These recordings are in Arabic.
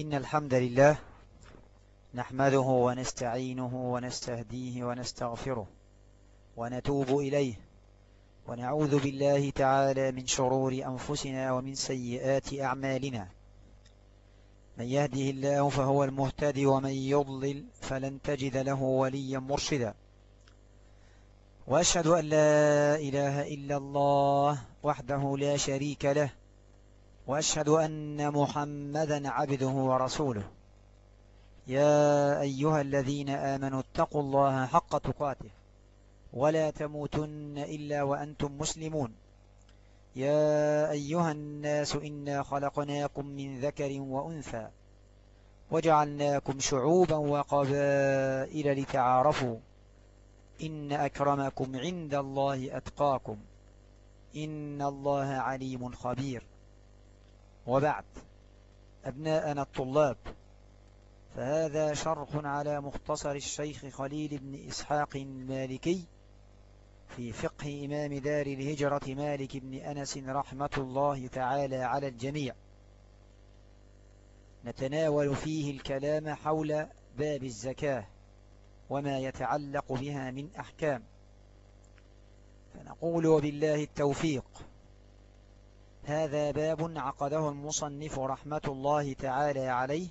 إن الحمد لله نحمده ونستعينه ونستهديه ونستغفره ونتوب إليه ونعوذ بالله تعالى من شرور أنفسنا ومن سيئات أعمالنا. من يهده الله فهو المهتدي ومن يضلل فلن تجد له وليا مرشدا. وأشهد أن لا إله إلا الله وحده لا شريك له وأشهد أن محمدا عبده ورسوله. يا أيها الذين آمنوا اتقوا الله حق تقاته ولا تموتن إلا وأنتم مسلمون. يا أيها الناس إنا خلقناكم من ذكر وأنثى وجعلناكم شعوبا وقبائل لتعارفوا. إن أكرمكم عند الله أتقاكم. إن الله عليم خبير. وبعد أبناءنا الطلاب. فهذا شرح على مختصر الشيخ خليل بن إسحاق المالكي في فقه إمام دار الهجرة مالك بن أنس رحمة الله تعالى على الجميع. نتناول فيه الكلام حول باب الزكاة وما يتعلق بها من أحكام. فنقول وبالله التوفيق. هذا باب عقده المصنف رحمة الله تعالى عليه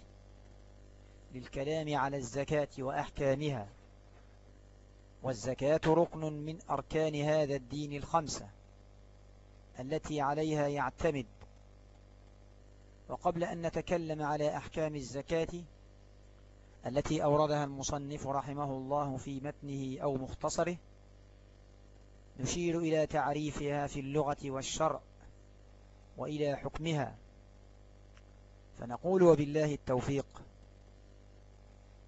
للكلام على الزكاة وأحكامها. والزكاة ركن من أركان هذا الدين الخمسة التي عليها يعتمد. وقبل أن نتكلم على أحكام الزكاة التي أوردها المصنف رحمه الله في متنه أو مختصره نشير إلى تعريفها في اللغة والشرع. وإلى حكمها. فنقول وبالله التوفيق.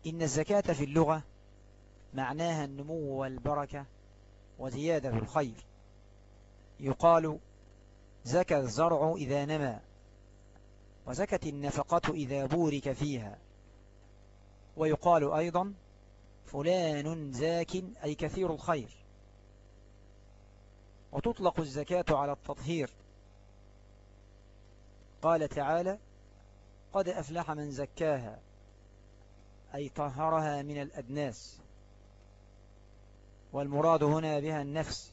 إن الزكاة في اللغة معناها النمو والبركة وزيادة الخير. يقال زكى الزرع إذا نمى وزكت النفقة إذا بورك فيها. ويقال أيضا فلان زاك أي كثير الخير. وتطلق الزكاة على التطهير. قال تعالى قد أفلح من زكاها أي طهرها من الأدناس. والمراد هنا بها النفس.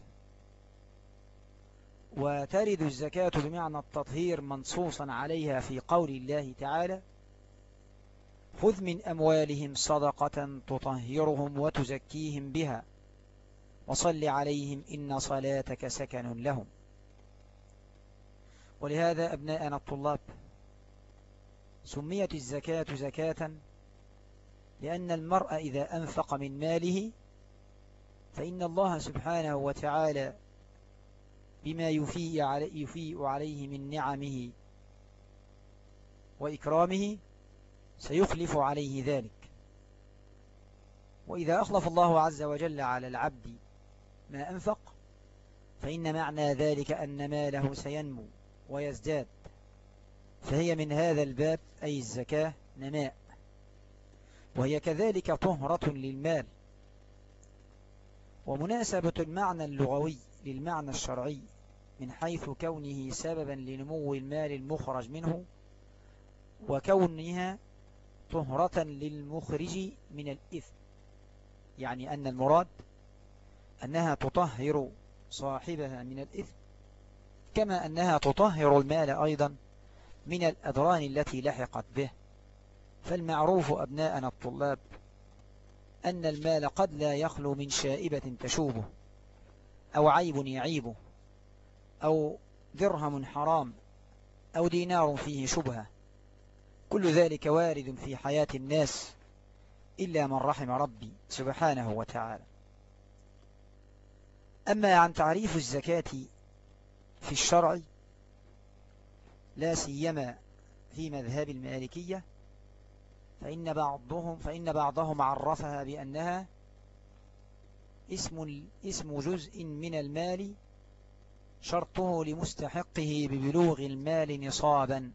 وترد الزكاة بمعنى التطهير منصوصا عليها في قول الله تعالى خذ من أموالهم صدقة تطهرهم وتزكيهم بها وصل عليهم إن صلاتك سكن لهم. ولهذا أبناءنا الطلاب سميت الزكاة زكاة لأن المرء إذا أنفق من ماله فإن الله سبحانه وتعالى بما يفيء, علي يفيء عليه من نعمه وإكرامه سيخلف عليه ذلك. وإذا أخلف الله عز وجل على العبد ما أنفق فإن معنى ذلك أن ماله سينمو. ويزداد. فهي من هذا الباب أي الزكاة نماء. وهي كذلك طهرة للمال. ومناسبة المعنى اللغوي للمعنى الشرعي من حيث كونه سببا لنمو المال المخرج منه وكونها طهرة للمخرج من الإثم. يعني أن المراد أنها تطهر صاحبها من الإثم. كما أنها تطهر المال أيضا من الأدران التي لحقت به. فالمعروف أبناءنا الطلاب أن المال قد لا يخلو من شائبة تشوبه أو عيب يعيبه أو درهم حرام أو دينار فيه شبهة. كل ذلك وارد في حياة الناس إلا من رحم ربي سبحانه وتعالى. أما عن تعريف الزكاة في الشرع لا سيما في مذهب المالكية فإن بعضهم فإن بعضهم عرفها بأنها اسم اسم جزء من المال شرطه لمستحقه ببلوغ المال نصابا.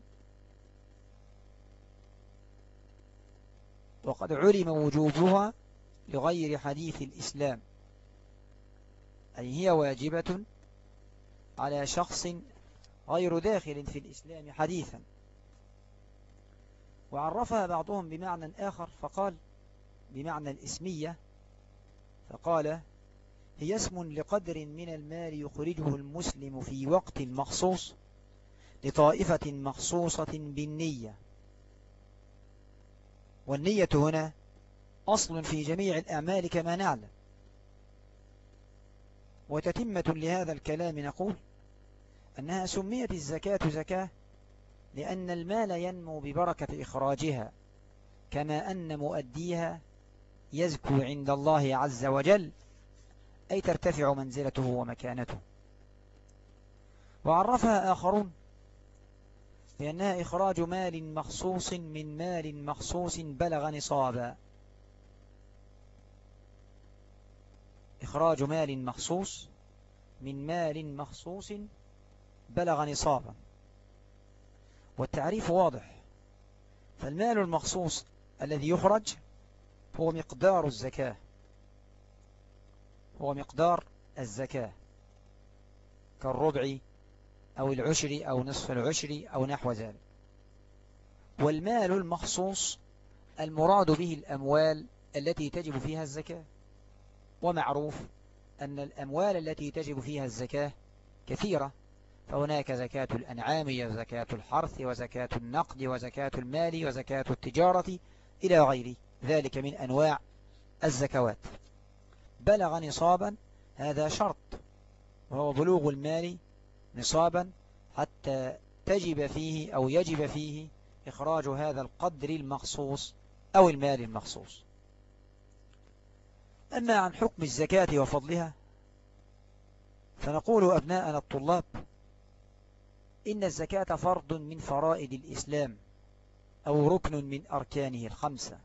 وقد علم وجوبها لغير حديث الإسلام أي هي واجبة على شخص غير داخل في الإسلام حديثا. وعرفها بعضهم بمعنى آخر فقال بمعنى الإسمية فقال هي اسم لقدر من المال يخرجه المسلم في وقت مخصوص لطائفة مخصوصة بالنية. والنية هنا أصل في جميع الأعمال كما نعلم. وتتمة لهذا الكلام نقول أنها سميت الزكاة زكاة لأن المال ينمو ببركة إخراجها كما أن مؤديها يزكو عند الله عز وجل أي ترتفع منزلته ومكانته. وعرفها آخرون بأنها إخراج مال مخصوص من مال مخصوص بلغ نصابا. إخراج مال مخصوص من مال مخصوص بلغ نصابا. والتعريف واضح. فالمال المخصوص الذي يخرج هو مقدار الزكاة. هو مقدار الزكاة. كالربع أو العشر أو نصف العشر أو نحو ذلك. والمال المخصوص المراد به الأموال التي تجب فيها الزكاة. ومعروف أن الأموال التي تجب فيها الزكاة كثيرة فهناك زكاة الأنعام وزكاة الحرث وزكاة النقد وزكاة المال وزكاة التجارة إلى غير ذلك من أنواع الزكوات. بلغ نصابا هذا شرط وهو بلوغ المال نصابا حتى تجب فيه أو يجب فيه إخراج هذا القدر المخصوص أو المال المخصوص. أما عن حكم الزكاة وفضلها فنقول أبناءنا الطلاب إن الزكاة فرض من فرائد الإسلام أو ركن من أركانه الخمسة.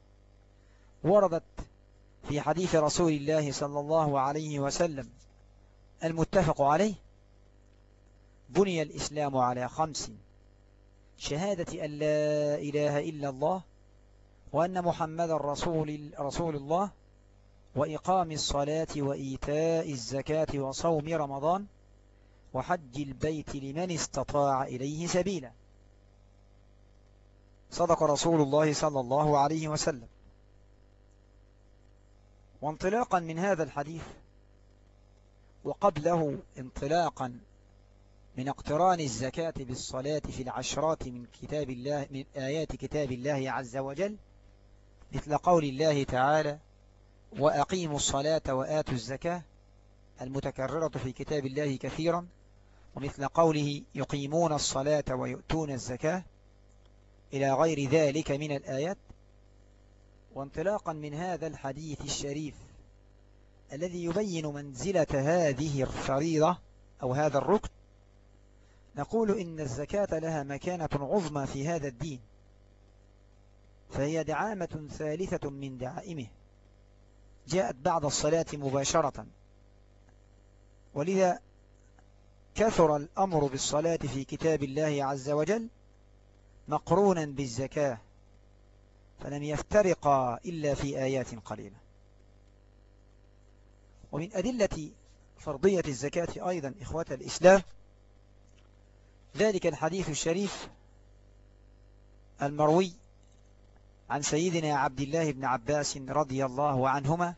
وردت في حديث رسول الله صلى الله عليه وسلم المتفق عليه بني الإسلام على خمس شهادة أن لا إله إلا الله وأن محمد رسول, رسول الله وإقام الصلاة وإيتاء الزكاة وصوم رمضان وحج البيت لمن استطاع إليه سبيلا. صدق رسول الله صلى الله عليه وسلم. وانطلاقا من هذا الحديث وقبله انطلاقا من اقتران الزكاة بالصلاة في العشرات من كتاب الله من آيات كتاب الله عز وجل مثل قول الله تعالى وأقيموا الصلاة وآتوا الزكاة المتكررة في كتاب الله كثيرا ومثل قوله يقيمون الصلاة ويؤتون الزكاة إلى غير ذلك من الآيات. وانطلاقا من هذا الحديث الشريف الذي يبين منزلة هذه الفريضة أو هذا الركن نقول إن الزكاة لها مكانة عظمى في هذا الدين فهي دعامة ثالثة من دعائمه. جاءت بعد الصلاة مباشرة. ولذا كثر الأمر بالصلاة في كتاب الله عز وجل مقرونا بالزكاة فلم يفترقا إلا في آيات قليلة. ومن أدلة فرضية الزكاة أيضا إخوة الإسلام ذلك الحديث الشريف المروي عن سيدنا عبد الله بن عباس رضي الله عنهما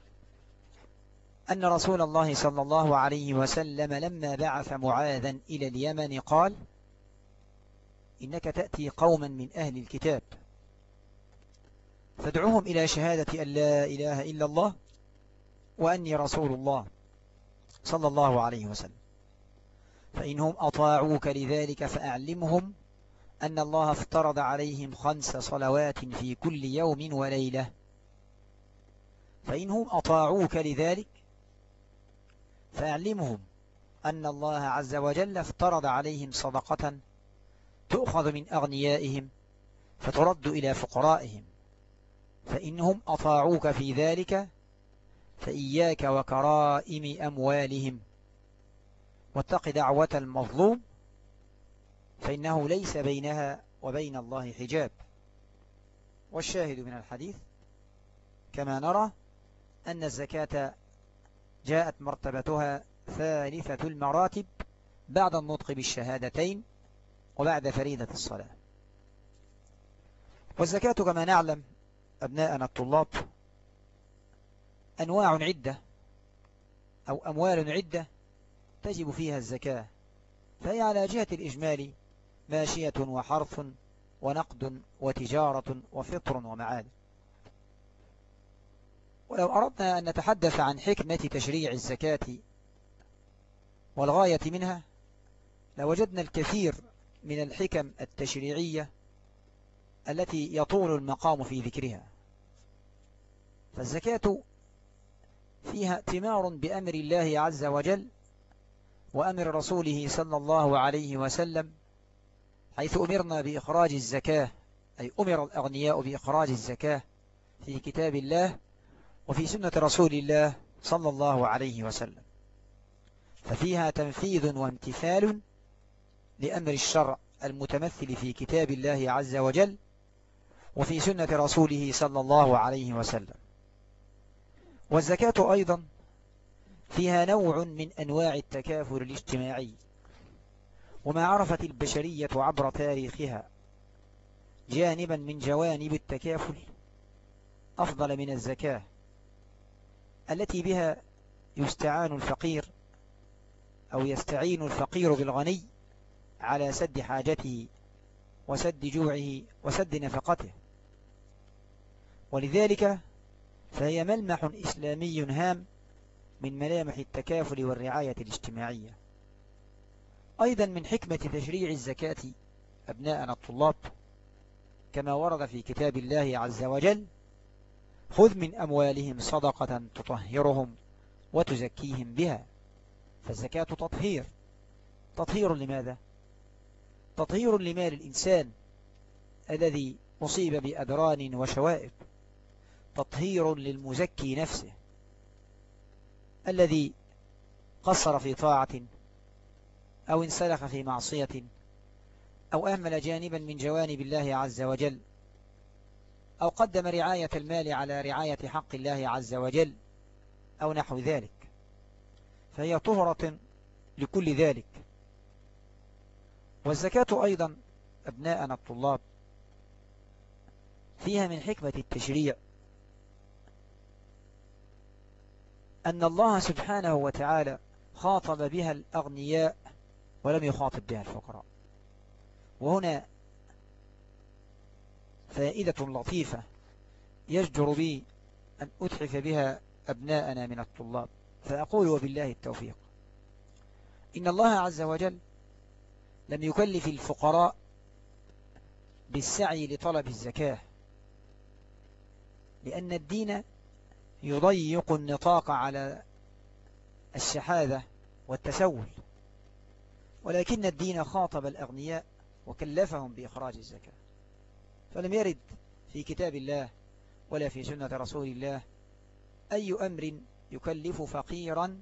أن رسول الله صلى الله عليه وسلم لما بعث معاذا إلى اليمن قال إنك تأتي قوما من أهل الكتاب فادعوهم إلى شهادة أن لا إله إلا الله وأني رسول الله صلى الله عليه وسلم فإنهم أطاعوك لذلك فأعلمهم أن الله افترض عليهم خمس صلوات في كل يوم وليلة. فإنهم أطاعوك لذلك. فأعلمهم أن الله عز وجل افترض عليهم صدقة تؤخذ من أغنيائهم فترد إلى فقرائهم. فإنهم أطاعوك في ذلك فإياك وكرائم أموالهم. واتق دعوة المظلوم فإنه ليس بينها وبين الله حجاب. والشاهد من الحديث كما نرى أن الزكاة جاءت مرتبتها ثالثة المراتب بعد النطق بالشهادتين وبعد فريدة الصلاة. والزكاة كما نعلم أبناءنا الطلاب أنواع عدة أو أموال عدة تجب فيها الزكاة فهي على جهة الإجمال ماشية وحرث ونقد وتجارة وفطر ومعاد. ولو أردنا أن نتحدث عن حكمة تشريع الزكاة والغاية منها لوجدنا الكثير من الحكم التشريعية التي يطول المقام في ذكرها. فالزكاة فيها اتمار بأمر الله عز وجل وأمر رسوله صلى الله عليه وسلم حيث أمرنا بإخراج الزكاة أي أمر الأغنياء بإخراج الزكاة في كتاب الله وفي سنة رسول الله صلى الله عليه وسلم. ففيها تنفيذ وامتثال لأمر الشرع المتمثل في كتاب الله عز وجل وفي سنة رسوله صلى الله عليه وسلم. والزكاة أيضا فيها نوع من أنواع التكافل الاجتماعي. وما عرفت البشرية عبر تاريخها جانبا من جوانب التكافل أفضل من الزكاة التي بها يستعان الفقير أو يستعين الفقير بالغني على سد حاجته وسد جوعه وسد نفقته. ولذلك فهي ملمح إسلامي هام من ملامح التكافل والرعاية الاجتماعية. أيضا من حكمة تشريع الزكاة أبناءنا الطلاب كما ورد في كتاب الله عز وجل خذ من أموالهم صدقة تطهرهم وتزكيهم بها. فالزكاة تطهير. تطهير لماذا؟ تطهير لمال الإنسان الذي أصيب بأدران وشوائب. تطهير للمزكي نفسه الذي قصر في طاعة أو انسلخ في معصية أو أهمل جانبا من جوانب الله عز وجل أو قدم رعاية المال على رعاية حق الله عز وجل أو نحو ذلك. فهي طهرة لكل ذلك. والزكاة أيضا أبناءنا الطلاب فيها من حكمة التشريع أن الله سبحانه وتعالى خاطب بها الأغنياء ولم يخاطب بها الفقراء. وهنا فائدة لطيفة يجدر بي أن أتحف بها أبناءنا من الطلاب. فأقول وبالله التوفيق. إن الله عز وجل لم يكلف الفقراء بالسعي لطلب الزكاة لأن الدين يضيق النطاق على الشحاذة والتسول. ولكن الدين خاطب الأغنياء وكلفهم بإخراج الزكاة. فلم يرد في كتاب الله ولا في سنة رسول الله أي أمر يكلف فقيرا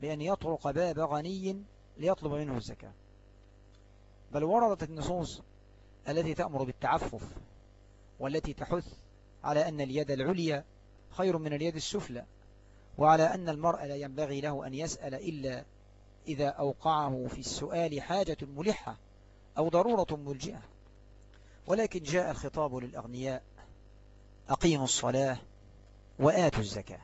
بأن يطرق باب غني ليطلب منه الزكاة. بل وردت النصوص التي تأمر بالتعفف والتي تحث على أن اليد العليا خير من اليد السفلى وعلى أن المرء لا ينبغي له أن يسأل إلا إذا أوقعه في السؤال حاجة ملحة أو ضرورة ملجئة. ولكن جاء الخطاب للأغنياء أقيموا الصلاة وآتوا الزكاة.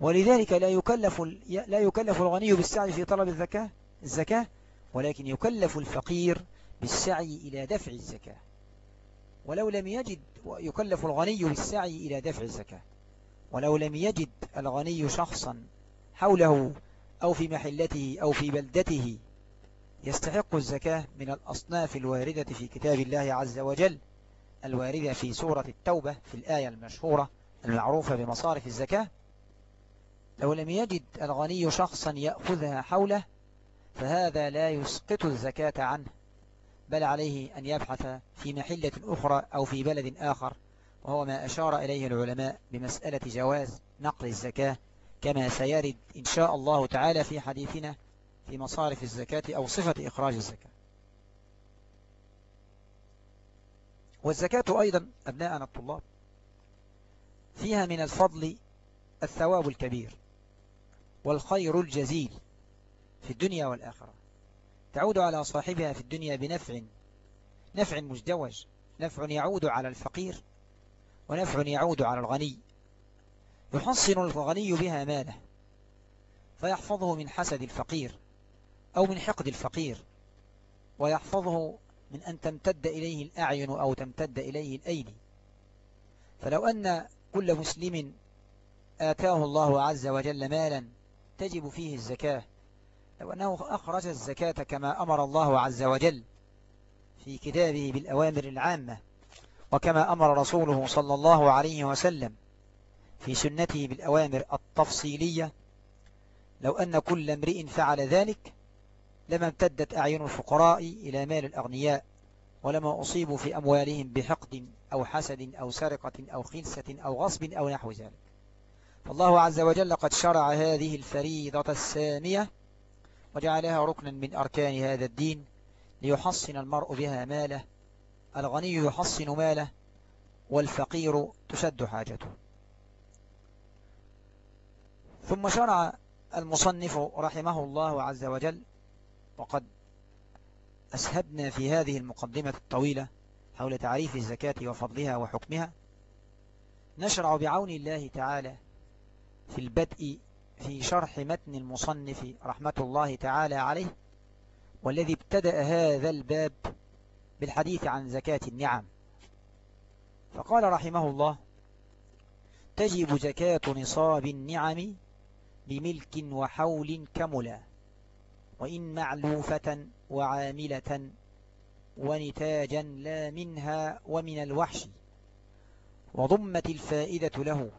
ولذلك لا يكلف لا يكلف الغني بالسعي في طلب الزكاة الزكاة ولكن يكلف الفقير بالسعي إلى دفع الزكاة. ولو لم يجد يكلف الغني بالسعي إلى دفع الزكاة. ولو لم يجد الغني شخصا حوله أو في محلته أو في بلدته. يستحق الزكاة من الأصناف الواردة في كتاب الله عز وجل الواردة في سورة التوبة في الآية المشهورة المعروفة بمصارف الزكاة. لو لم يجد الغني شخصا يأخذها حوله فهذا لا يسقط الزكاة عنه بل عليه أن يبحث في محلة أخرى أو في بلد آخر. وهو ما أشار إليه العلماء بمسألة جواز نقل الزكاة كما سيرد إن شاء الله تعالى في حديثنا في مصارف الزكاة أو صفة إخراج الزكاة. والزكاة أيضا أبناءنا الطلاب. فيها من الفضل الثواب الكبير والخير الجزيل في الدنيا والآخرة. تعود على صاحبها في الدنيا بنفع نفع مزدوج نفع يعود على الفقير ونفع يعود على الغني. يحصن الغني بها ماله فيحفظه من حسد الفقير أو من حقد الفقير ويحفظه من أن تمتد إليه الأعين أو تمتد إليه الأيدي. فلو أن كل مسلم آتاه الله عز وجل مالا تجب فيه الزكاة. لو أنه أخرج الزكاة كما أمر الله عز وجل في كتابه بالأوامر العامة وكما أمر رسوله صلى الله عليه وسلم في سنته بالأوامر التفصيلية لو أن كل امرئ فعل ذلك لما امتدت أعين الفقراء إلى مال الأغنياء ولما أصيبوا في أموالهم بحقد أو حسد أو سرقة أو خلسة أو غصب أو نحو ذلك. فالله عز وجل قد شرع هذه الفريضة السامية وجعلها ركنا من أركان هذا الدين ليحصن المرء بها ماله الغني يحصن ماله والفقير تسد حاجته. ثم شرع المصنف رحمه الله عز وجل وقد أسهبنا في هذه المقدمة الطويلة حول تعريف الزكاة وفضلها وحكمها. نشرع بعون الله تعالى في البدء في شرح متن المصنف رحمة الله تعالى عليه والذي ابتدأ هذا الباب بالحديث عن زكاة النعم. فقال رحمه الله تجب زكاة نصاب النعم بملك وحول كملا وإن معلوفة وعاملة ونتاجا لا منها ومن الوحش وضمت الفائدة له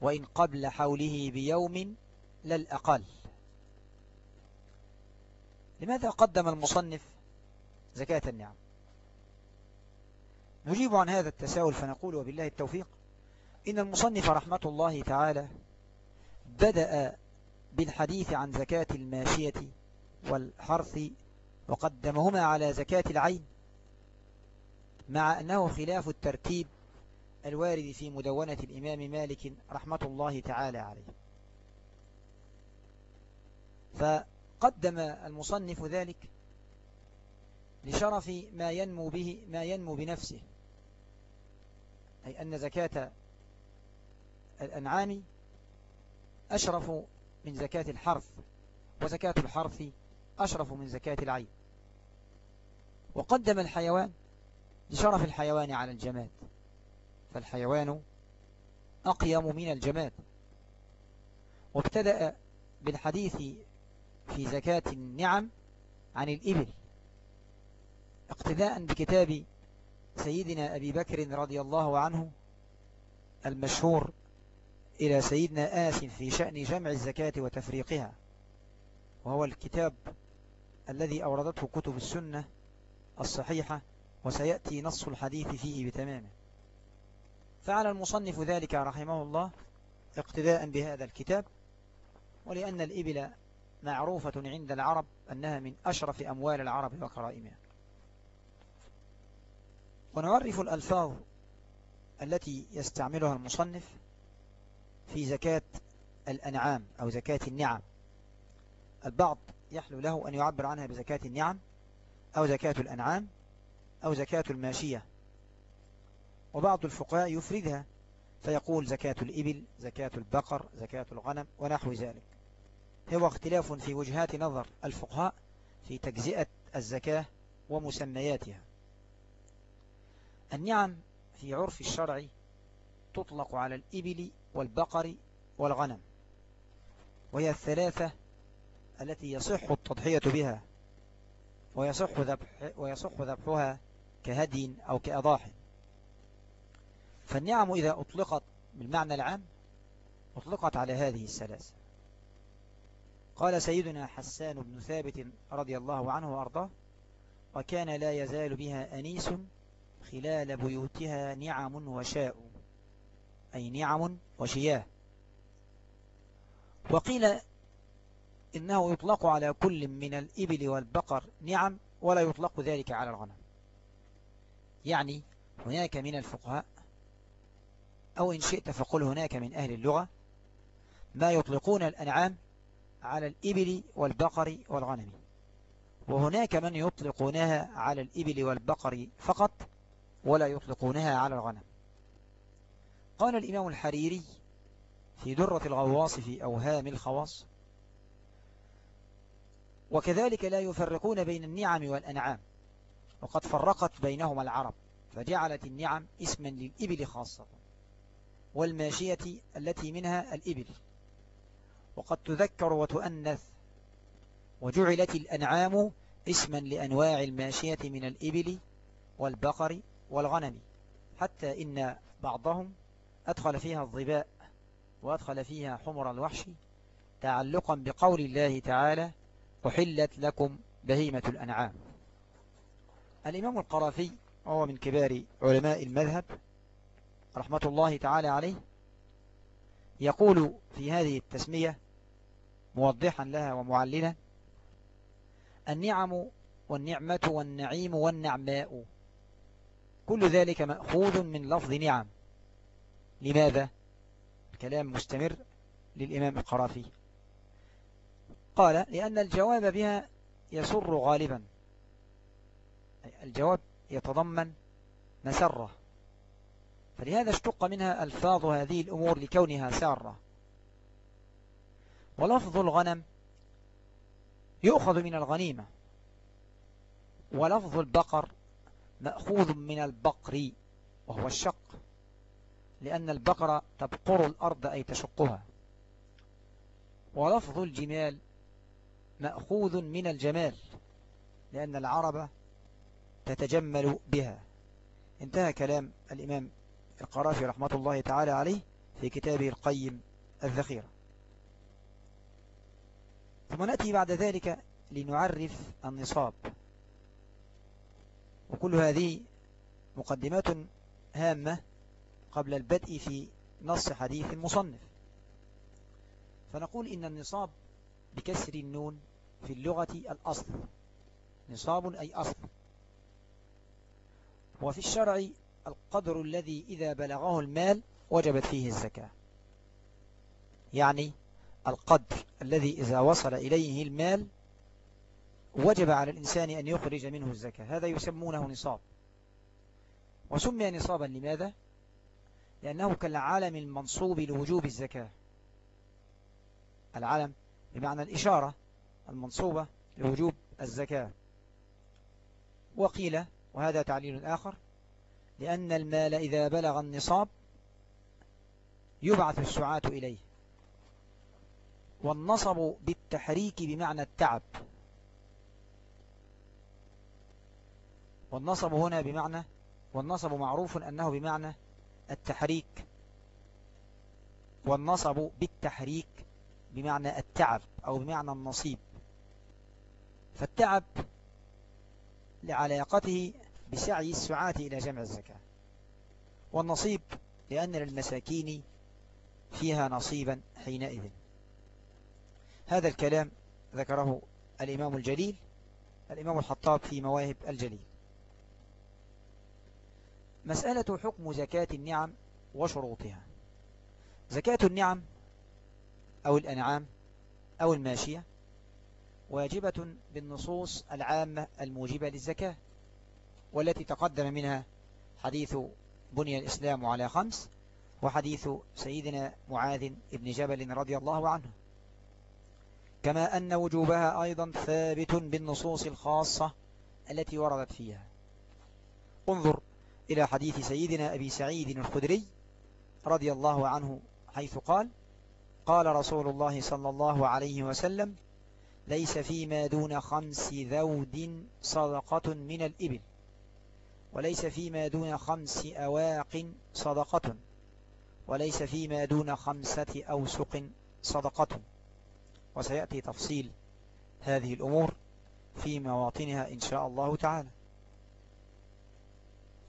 وإن قبل حوله بيوم للأقل لماذا قدم المصنف زكاة النعم؟ نجيب عن هذا التساؤل فنقول وبالله التوفيق. إن المصنف رحمة الله تعالى بدأ بالحديث عن زكاة الماشية والحرث وقدمهما على زكاة العين مع أنه خلاف الترتيب الوارد في مدونة الإمام مالك رحمة الله تعالى عليه. فقدم المصنف ذلك لشرف ما ينمو به ما ينمو بنفسه أي أن زكاة الأنعام أشرف من زكاة الحرث وزكاة الحرث أشرف من زكاة العين. وقدم الحيوان لشرف الحيوان على الجماد. فالحيوان أقيم من الجماد. وابتدأ بالحديث في زكاة النعم عن الإبل اقتداء بكتاب سيدنا أبي بكر رضي الله عنه المشهور إلى سيدنا آسف في شأن جمع الزكاة وتفريقها وهو الكتاب الذي أوردته كتب السنة الصحيحة وسيأتي نص الحديث فيه بتمامه. فعل المصنف ذلك رحمه الله اقتداء بهذا الكتاب ولأن الإبل معروفة عند العرب أنها من أشرف أموال العرب وكرائمها. ونعرف الألفاظ التي يستعملها المصنف في زكاة الأنعام أو زكاة النعم. البعض يحلو له أن يعبر عنها بزكاة النعم أو زكاة الأنعام أو زكاة الماشية. وبعض الفقهاء يفردها فيقول زكاة الإبل زكاة البقر زكاة الغنم ونحو ذلك. هو اختلاف في وجهات نظر الفقهاء في تجزئة الزكاة ومسمياتها. النعم في عرف الشرع تطلق على الإبل والبقر والغنم وهي الثلاثة التي يصح التضحية بها ويصح, ذبح ويصح ذبحها كهدي أو كأضاح فالنعم إذا أطلقت بالمعنى العام أطلقت على هذه الثلاثة. قال سيدنا حسان بن ثابت رضي الله عنه وأرضاه وكان لا يزال بها أنيس خلال بيوتها نعم وشاء. أي نعم وشياه وقيل إنه يطلق على كل من الإبل والبقر نعم ولا يطلق ذلك على الغنم. يعني هناك من الفقهاء أو إن شئت فقل هناك من أهل اللغة ما يطلقون الأنعام على الإبل والبقر والغنم. وهناك من يطلقونها على الإبل والبقر فقط ولا يطلقونها على الغنم. قال الإمام الحريري في درة الغواص في أوهام الخواص وكذلك لا يفرقون بين النعم والأنعام وقد فرقت بينهما العرب فجعلت النعم اسما للإبل خاصة والماشية التي منها الإبل. وقد تذكر وتؤنث وجعلت الأنعام اسما لأنواع الماشية من الإبل والبقر والغنم حتى إن بعضهم أدخل فيها الظباء وأدخل فيها حمر الوحش تعلقا بقول الله تعالى أحلت لكم بهيمة الأنعام. الإمام القرافي وهو من كبار علماء المذهب رحمة الله تعالى عليه يقول في هذه التسمية موضحا لها ومعلنا النعم والنعمة والنعيم والنعماء. كل ذلك مأخوذ من لفظ نعم. لماذا؟ كلام مستمر للإمام القرافي؟ قال لأن الجواب بها يسر غالبا الجواب يتضمن مسرة. فلهذا اشتق منها ألفاظ هذه الأمور لكونها سارة. ولفظ الغنم يؤخذ من الغنيمة ولفظ البقر مأخوذ من البقر وهو الشق. لأن البقرة تبقر الأرض أي تشقها. ولفظ الجمال مأخوذ من الجمال لأن العرب تتجمل بها. انتهى كلام الإمام القرافي رحمة الله تعالى عليه في كتابه القيم الذخيرة. ثم نأتي بعد ذلك لنعرف النصاب. وكل هذه مقدمات هامة قبل البدء في نص حديث المصنف. فنقول إن النصاب بكسر النون في اللغة الأصل. نصاب أي أصل. وفي الشرع القدر الذي إذا بلغه المال وجبت فيه الزكاة. يعني القدر الذي إذا وصل إليه المال وجب على الإنسان أن يخرج منه الزكاة. هذا يسمونه نصاب. وسمي نصابا لماذا؟ لأنه كالعالم المنصوب لوجوب الزكاة. العالم بمعنى الإشارة المنصوبة لوجوب الزكاة. وقيل وهذا تعليل آخر لأن المال إذا بلغ النصاب يبعث السعاة إليه. والنصب بالتحريك بمعنى التعب. والنصب هنا بمعنى والنصب معروف أنه بمعنى التحريك والنصب بالتحريك بمعنى التعب أو بمعنى النصيب. فالتعب لعلاقته بسعي السعاة إلى جمع الزكاة والنصيب لأن للمساكين فيها نصيبا حينئذ. هذا الكلام ذكره الإمام الجليل الإمام الحطاب في مواهب الجليل. مسألة حكم زكاة النعم وشروطها. زكاة النعم أو الأنعام أو الماشية واجبة بالنصوص العامة الموجبة للزكاة والتي تقدم منها حديث بني الإسلام على خمس وحديث سيدنا معاذ بن جبل رضي الله عنه. كما أن وجوبها أيضا ثابت بالنصوص الخاصة التي وردت فيها. انظر إلى حديث سيدنا أبي سعيد الخدري رضي الله عنه حيث قال قال رسول الله صلى الله عليه وسلم ليس فيما دون خمس ذود صدقة من الإبل وليس فيما دون خمس أواق صدقة وليس فيما دون خمسة أوسق صدقة. وسيأتي تفصيل هذه الأمور في مواطنها إن شاء الله تعالى.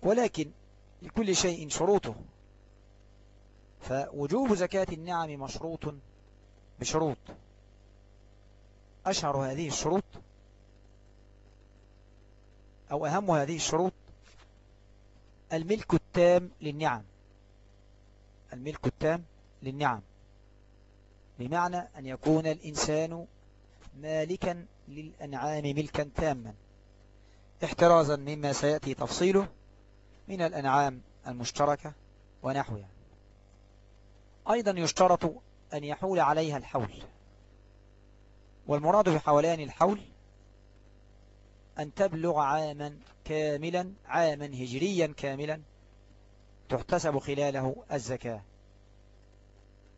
ولكن لكل شيء شروطه. فوجوب زكاة النعم مشروط بشروط. أشهر هذه الشروط أو أهم هذه الشروط الملك التام للنعم. الملك التام للنعم. بمعنى أن يكون الإنسان مالكا للأنعام ملكا تاما. احترازا مما سيأتي تفصيله. من الأنعام المشتركة ونحوها. أيضا يشترط أن يحول عليها الحول. والمراد بحولان الحول أن تبلغ عاما كاملا عاما هجريا كاملا تحتسب خلاله الزكاة.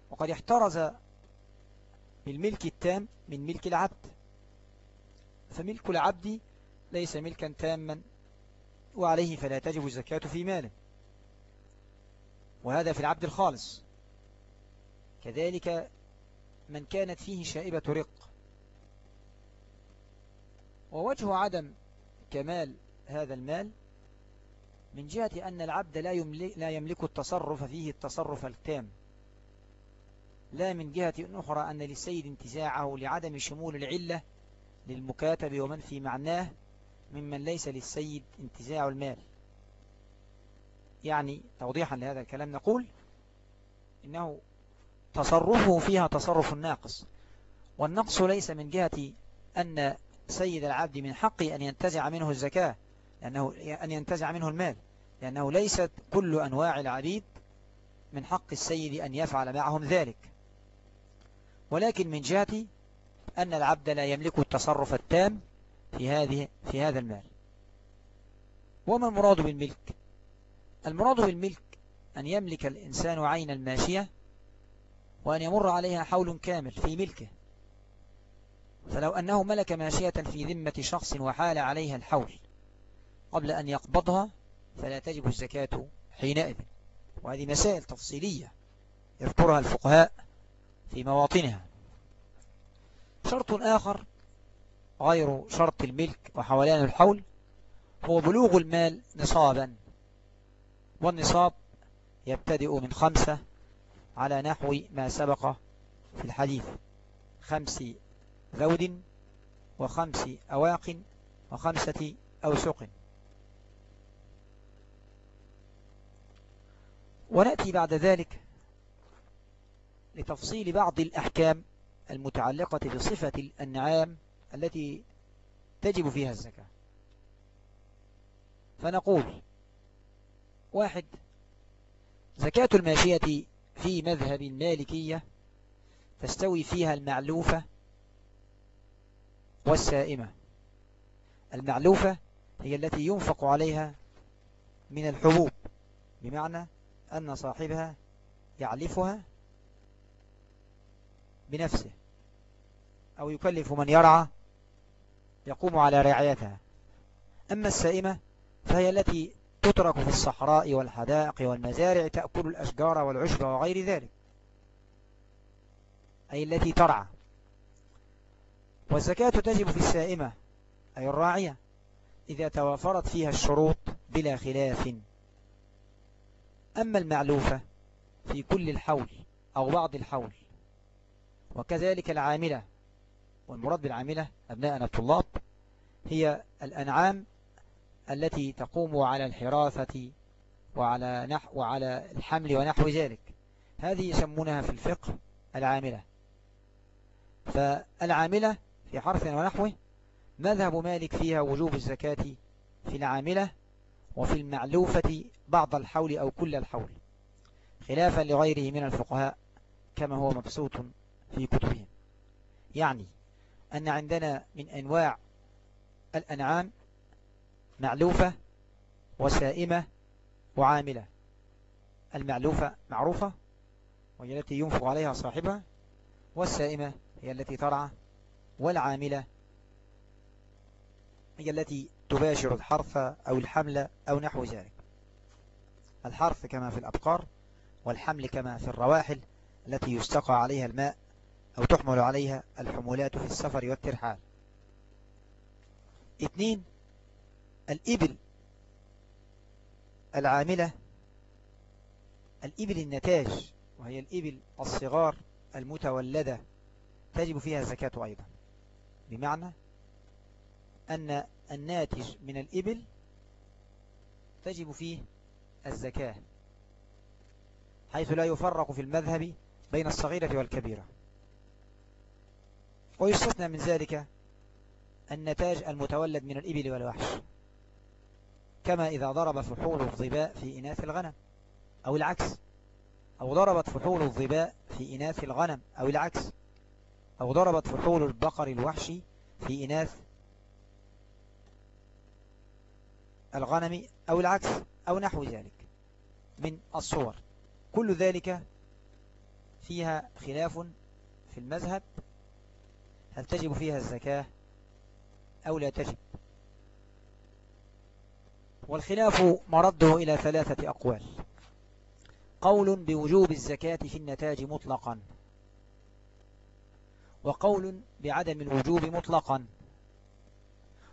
وقد احترز بالملك التام من ملك العبد. فملك العبد ليس ملكا تاما وعليه فلا تجب الزكاة في ماله. وهذا في العبد الخالص. كذلك من كانت فيه شائبة رق. ووجه عدم كمال هذا المال من جهة أن العبد لا يملك, لا يملك التصرف فيه التصرف التام. لا من جهة أخرى أن للسيد انتزاعه لعدم شمول العلة للمكاتب ومن في معناه ممن ليس للسيد انتزاع المال. يعني توضيحا لهذا الكلام نقول إنه تصرفه فيها تصرف ناقص. والنقص ليس من جهة أن سيد العبد من حقه أن ينتزع منه الزكاة لأنه أن ينتزع منه المال لأنه ليست كل أنواع العبيد من حق السيد أن يفعل معهم ذلك. ولكن من جهة أن العبد لا يملك التصرف التام في هذه في هذا المال. وما المراد بالملك؟ المراد بالملك أن يملك الإنسان عين الماشية وأن يمر عليها حول كامل في ملكه. فلو أنه ملك ماشية في ذمة شخص وحال عليها الحول قبل أن يقبضها فلا تجب الزكاة حينئذ. وهذه مسائل تفصيلية يذكرها الفقهاء في مواطنها. شرط آخر غير شرط الملك وحولان الحول هو بلوغ المال نصابا. والنصاب يبتدئ من خمسة على نحو ما سبق في الحديث. خمس ذود وخمس أواق وخمسة أوسق. ونأتي بعد ذلك لتفصيل بعض الأحكام المتعلقة بصفة الأنعام التي تجب فيها الزكاة. فنقول واحد زكاة الماشية في مذهب المالكية تستوي فيها المعلوفة والسائمة. المعلوفة هي التي ينفق عليها من الحبوب بمعنى أن صاحبها يعلفها بنفسه أو يكلف من يرعى يقوم على رعايتها. أما السائمة فهي التي تترك في الصحراء والحدائق والمزارع تأكل الأشجار والعشب وغير ذلك. أي التي ترعى. والزكاة تجب في السائمة أي الراعية إذا توافرت فيها الشروط بلا خلاف. أما المعلوفة في كل الحول أو بعض الحول وكذلك العاملة والمراد بالعاملة أبناءنا الطلاب هي الأنعام التي تقوم على الحراثة وعلى نحو وعلى الحمل ونحو ذلك. هذه يسمونها في الفقه العاملة. فالعاملة في حرف ونحوه مذهب مالك فيها وجوب الزكاة في العاملة وفي المعلوفة بعض الحول أو كل الحول خلافا لغيره من الفقهاء كما هو مبسوط في كتبهم. يعني أن عندنا من أنواع الأنعام معلوفة وسائمة وعاملة. المعلوفة معروفة وهي التي ينفق عليها صاحبها والسائمة هي التي ترعى والعاملة هي التي تباشر الحرث أو الحمل أو نحو ذلك. الحرث كما في الأبقار والحمل كما في الرواحل التي يستقى عليها الماء أو تحمل عليها الحمولات في السفر والترحال. اثنين الإبل العاملة الإبل النتاج وهي الإبل الصغار المتولدة تجب فيها الزكاة أيضا. بمعنى أن الناتج من الإبل تجب فيه الزكاة حيث لا يفرق في المذهب بين الصغيرة والكبيرة. ويستثنى من ذلك النتاج المتولد من الإبل والوحش كما إذا ضرب فحول الظباء في إناث الغنم أو العكس أو ضربت فحول الظباء في إناث الغنم أو العكس أو ضربت فحول البقر الوحشي في إناث الغنم أو العكس أو نحو ذلك من الصور. كل ذلك فيها خلاف في المذهب هل تجب فيها الزكاة أو لا تجب؟ والخلاف مرده إلى ثلاثة أقوال. قول بوجوب الزكاة في النتاج مطلقا. وقول بعدم الوجوب مطلقا.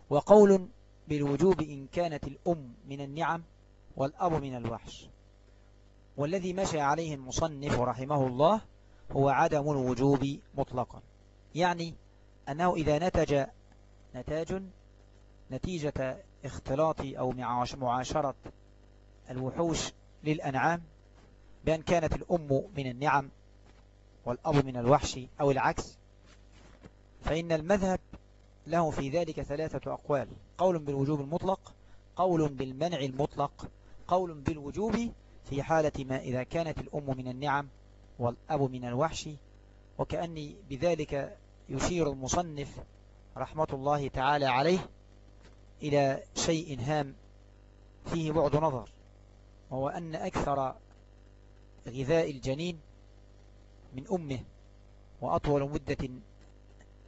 وقول بالوجوب إن كانت الأم من النعم والأب من الوحش. والذي مشى عليه المصنف رحمه الله هو عدم الوجوب مطلقا. يعني أنه إذا نتج نتاج نتيجة اختلاط أو معاشرة الوحوش للأنعام بأن كانت الأم من النعم والأب من الوحش أو العكس فإن المذهب له في ذلك ثلاثة أقوال. قول بالوجوب المطلق قول بالمنع المطلق قول بالوجوب في حالة ما إذا كانت الأم من النعم والأب من الوحش وكأني بذلك يشير المصنف رحمة الله تعالى عليه إلى شيء هام فيه بعد نظر وهو أن أكثر غذاء الجنين من أمه وأطول مدة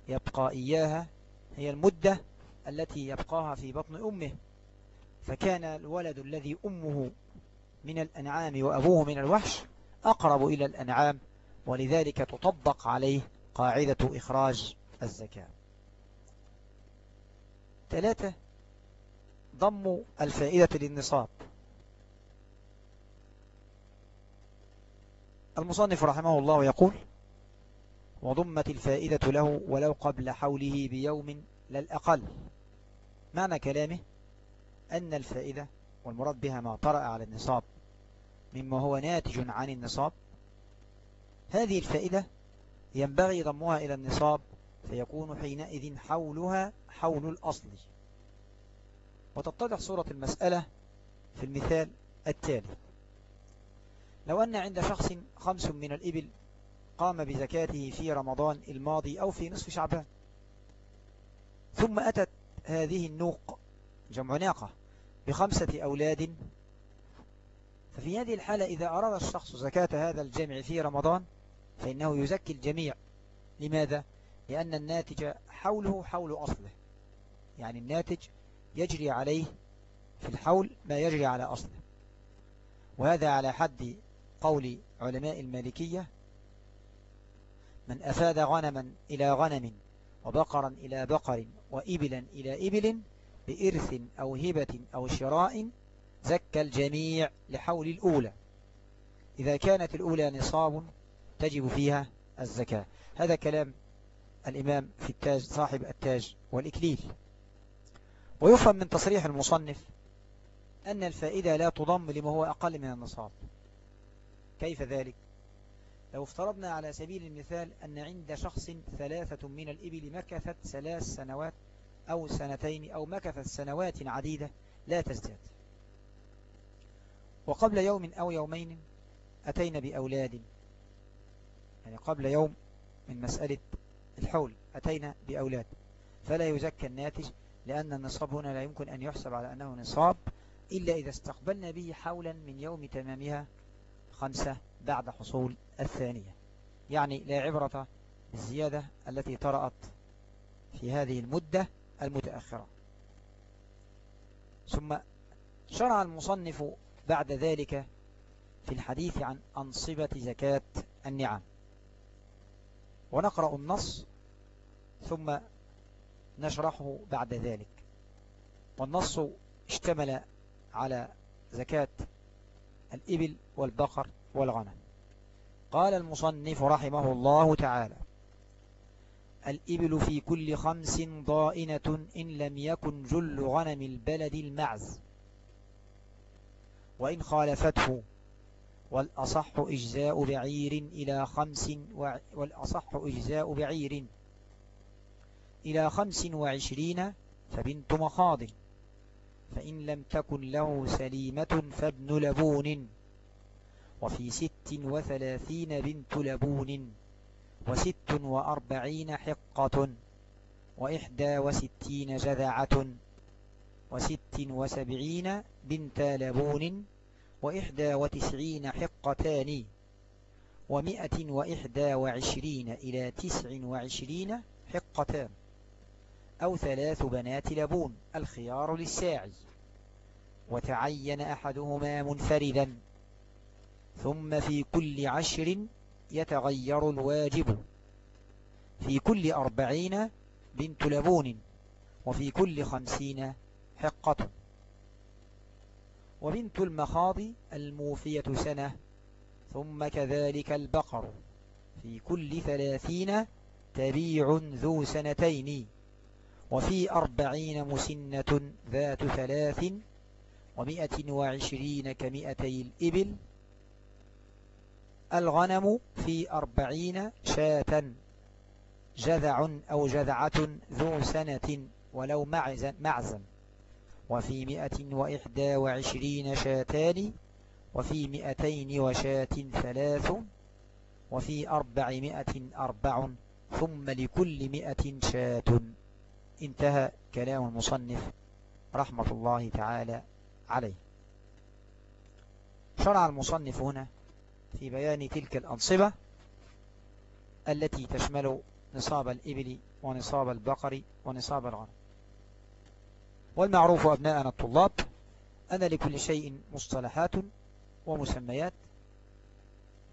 يبقى إياها هي المدة التي يبقاها في بطن أمه. فكان الولد الذي أمه من الأنعام وأبوه من الوحش أقرب إلى الأنعام ولذلك تطبق عليه قاعدة إخراج الزكاة. ثلاثة ضم الفائدة للنصاب. المصنف رحمه الله يقول وضمت الفائدة له ولو قبل حوله بيوم للأقل معنى كلامه أن الفائدة والمراد بها ما طرأ على النصاب مما هو ناتج عن النصاب. هذه الفائدة ينبغي ضمها إلى النصاب فيكون حينئذ حولها حول الأصل. وتتضح صورة المسألة في المثال التالي. لو أن عند شخص خمس من الإبل قام بزكاته في رمضان الماضي أو في نصف شعبان ثم أتت هذه النوق جمع ناقة بخمسة أولاد ففي هذه الحالة إذا أراد الشخص زكاة هذا الجمع في رمضان فإنه يزكي الجميع. لماذا؟ لأن الناتج حوله حول أصله. يعني الناتج يجري عليه في الحول ما يجري على أصله. وهذا على حد قول علماء المالكية من أفاد غنما إلى غنم وبقرا إلى بقر وإبلا إلى إبل بإرث أو هبة أو شراء زكى الجميع لحول الأولى. إذا كانت الأولى نصاب تجب فيها الزكاة. هذا كلام الإمام في التاج صاحب التاج والإكليل. ويفهم من تصريح المصنف أن الفائدة لا تضم لما هو أقل من النصاب. كيف ذلك؟ لو افترضنا على سبيل المثال أن عند شخص ثلاثة من الإبل مكثت ثلاث سنوات أو سنتين أو مكثت سنوات عديدة لا تزداد. وقبل يوم أو يومين أتينا بأولاد يعني قبل يوم من مسألة الحول أتينا بأولاد. فلا يزكى الناتج لأن النصاب هنا لا يمكن أن يحسب على أنه نصاب إلا إذا استقبلنا به حولا من يوم تمامها خمسة بعد حصول الثانية. يعني لا عبرة بالزيادة التي طرأت في هذه المدة المتأخرة. ثم شرع المصنف بعد ذلك في الحديث عن أنصبة زكاة النعم. ونقرأ النص ثم نشرحه بعد ذلك. والنص اشتمل على زكاة الإبل والبقر والغنم. قال المصنف رحمه الله تعالى الإبل في كل خمس ضائنة إن لم يكن جل غنم البلد المعز. وإن خالفته والأصح إجزاء بعير إلى خمس و... والأصح إجزاء بعير إلى خمس وعشرين فبنت مخاض فإن لم تكن له سليمة فابن لبون وفي ست وثلاثين بنت لبون وست وأربعين حقة وإحدى وستين جذعة وست وسبعين بنت لبون وإحدى وتسعين حقتان ومئة وإحدى وعشرين إلى تسع وعشرين حقتان أو ثلاث بنات لبون الخيار للساعي. وتعين أحدهما منفردا ثم في كل عشر يتغير الواجب. في كل أربعين بنت لبون وفي كل خمسين حقة. وبنت المخاض الموفية سنة ثم كذلك البقر. في كل ثلاثين تبيع ذو سنتين. وفي أربعين مسنة ذات ثلاث ومئة وعشرين كمئتي الإبل. الغنم في أربعين شاة جذع أو جذعة ذو سنة ولو معزا, معزا. وفي مئة وإحدى وعشرين شاتان وفي مئتين وشاة ثلاث وفي أربعمائة أربع ثم لكل مئة شاة. انتهى كلام المصنف رحمة الله تعالى عليه. شرع المصنف هنا في بيان تلك الأنصبة التي تشمل نصاب الإبل ونصاب البقر ونصاب الغنم. والمعروف أبناءنا الطلاب أن لكل شيء مصطلحات ومسميات.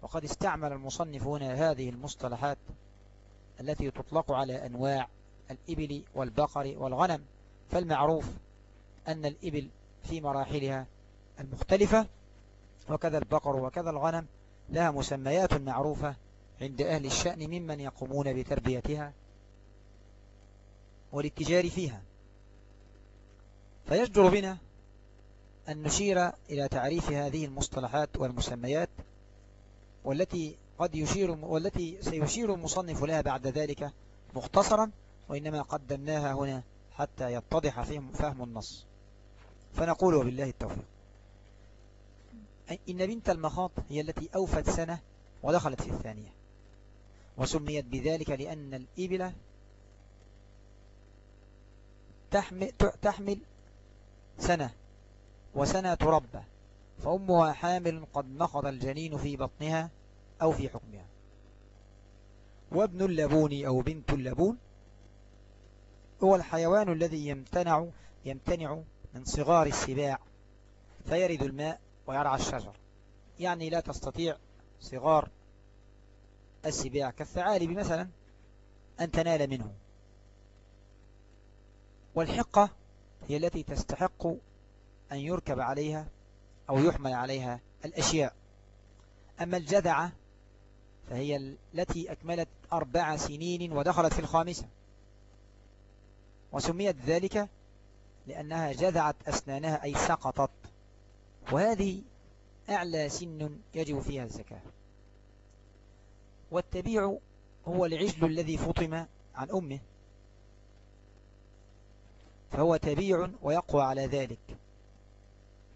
وقد استعمل المصنف هنا هذه المصطلحات التي تطلق على أنواع الإبل والبقر والغنم. فالمعروف أن الإبل في مراحلها المختلفة وكذا البقر وكذا الغنم لها مسميات معروفة عند أهل الشأن ممن يقومون بتربيتها والاتجار فيها. فيجدر بنا أن نشير إلى تعريف هذه المصطلحات والمسميات والتي قد يشير والتي سيشير المصنف لها بعد ذلك مختصرا وإنما قدمناها هنا حتى يتضح فهم, فهم النص. فنقول وبالله التوفيق. إن بنت المخاط هي التي أوفت سنة ودخلت في الثانية. وسميت بذلك لأن الإبلة تحمل, تحمل سنة وسنة تربى فأمها حامل قد نخض الجنين في بطنها أو في حكمها. وابن اللبون أو بنت اللبون هو الحيوان الذي يمتنع يمتنع من صغار السباع فيرد الماء ويرعى الشجر. يعني لا تستطيع صغار السباع كالثعالب مثلا أن تنال منه. والحقة هي التي تستحق أن يركب عليها أو يحمل عليها الأشياء. أما الجذعة فهي التي أكملت أربع سنين ودخلت في الخامسة. وسميت ذلك لأنها جذعت أسنانها أي سقطت. وهذه أعلى سن يجب فيها الزكاة. والتبيع هو العجل الذي فطم عن أمه. فهو تبيع ويقوى على ذلك.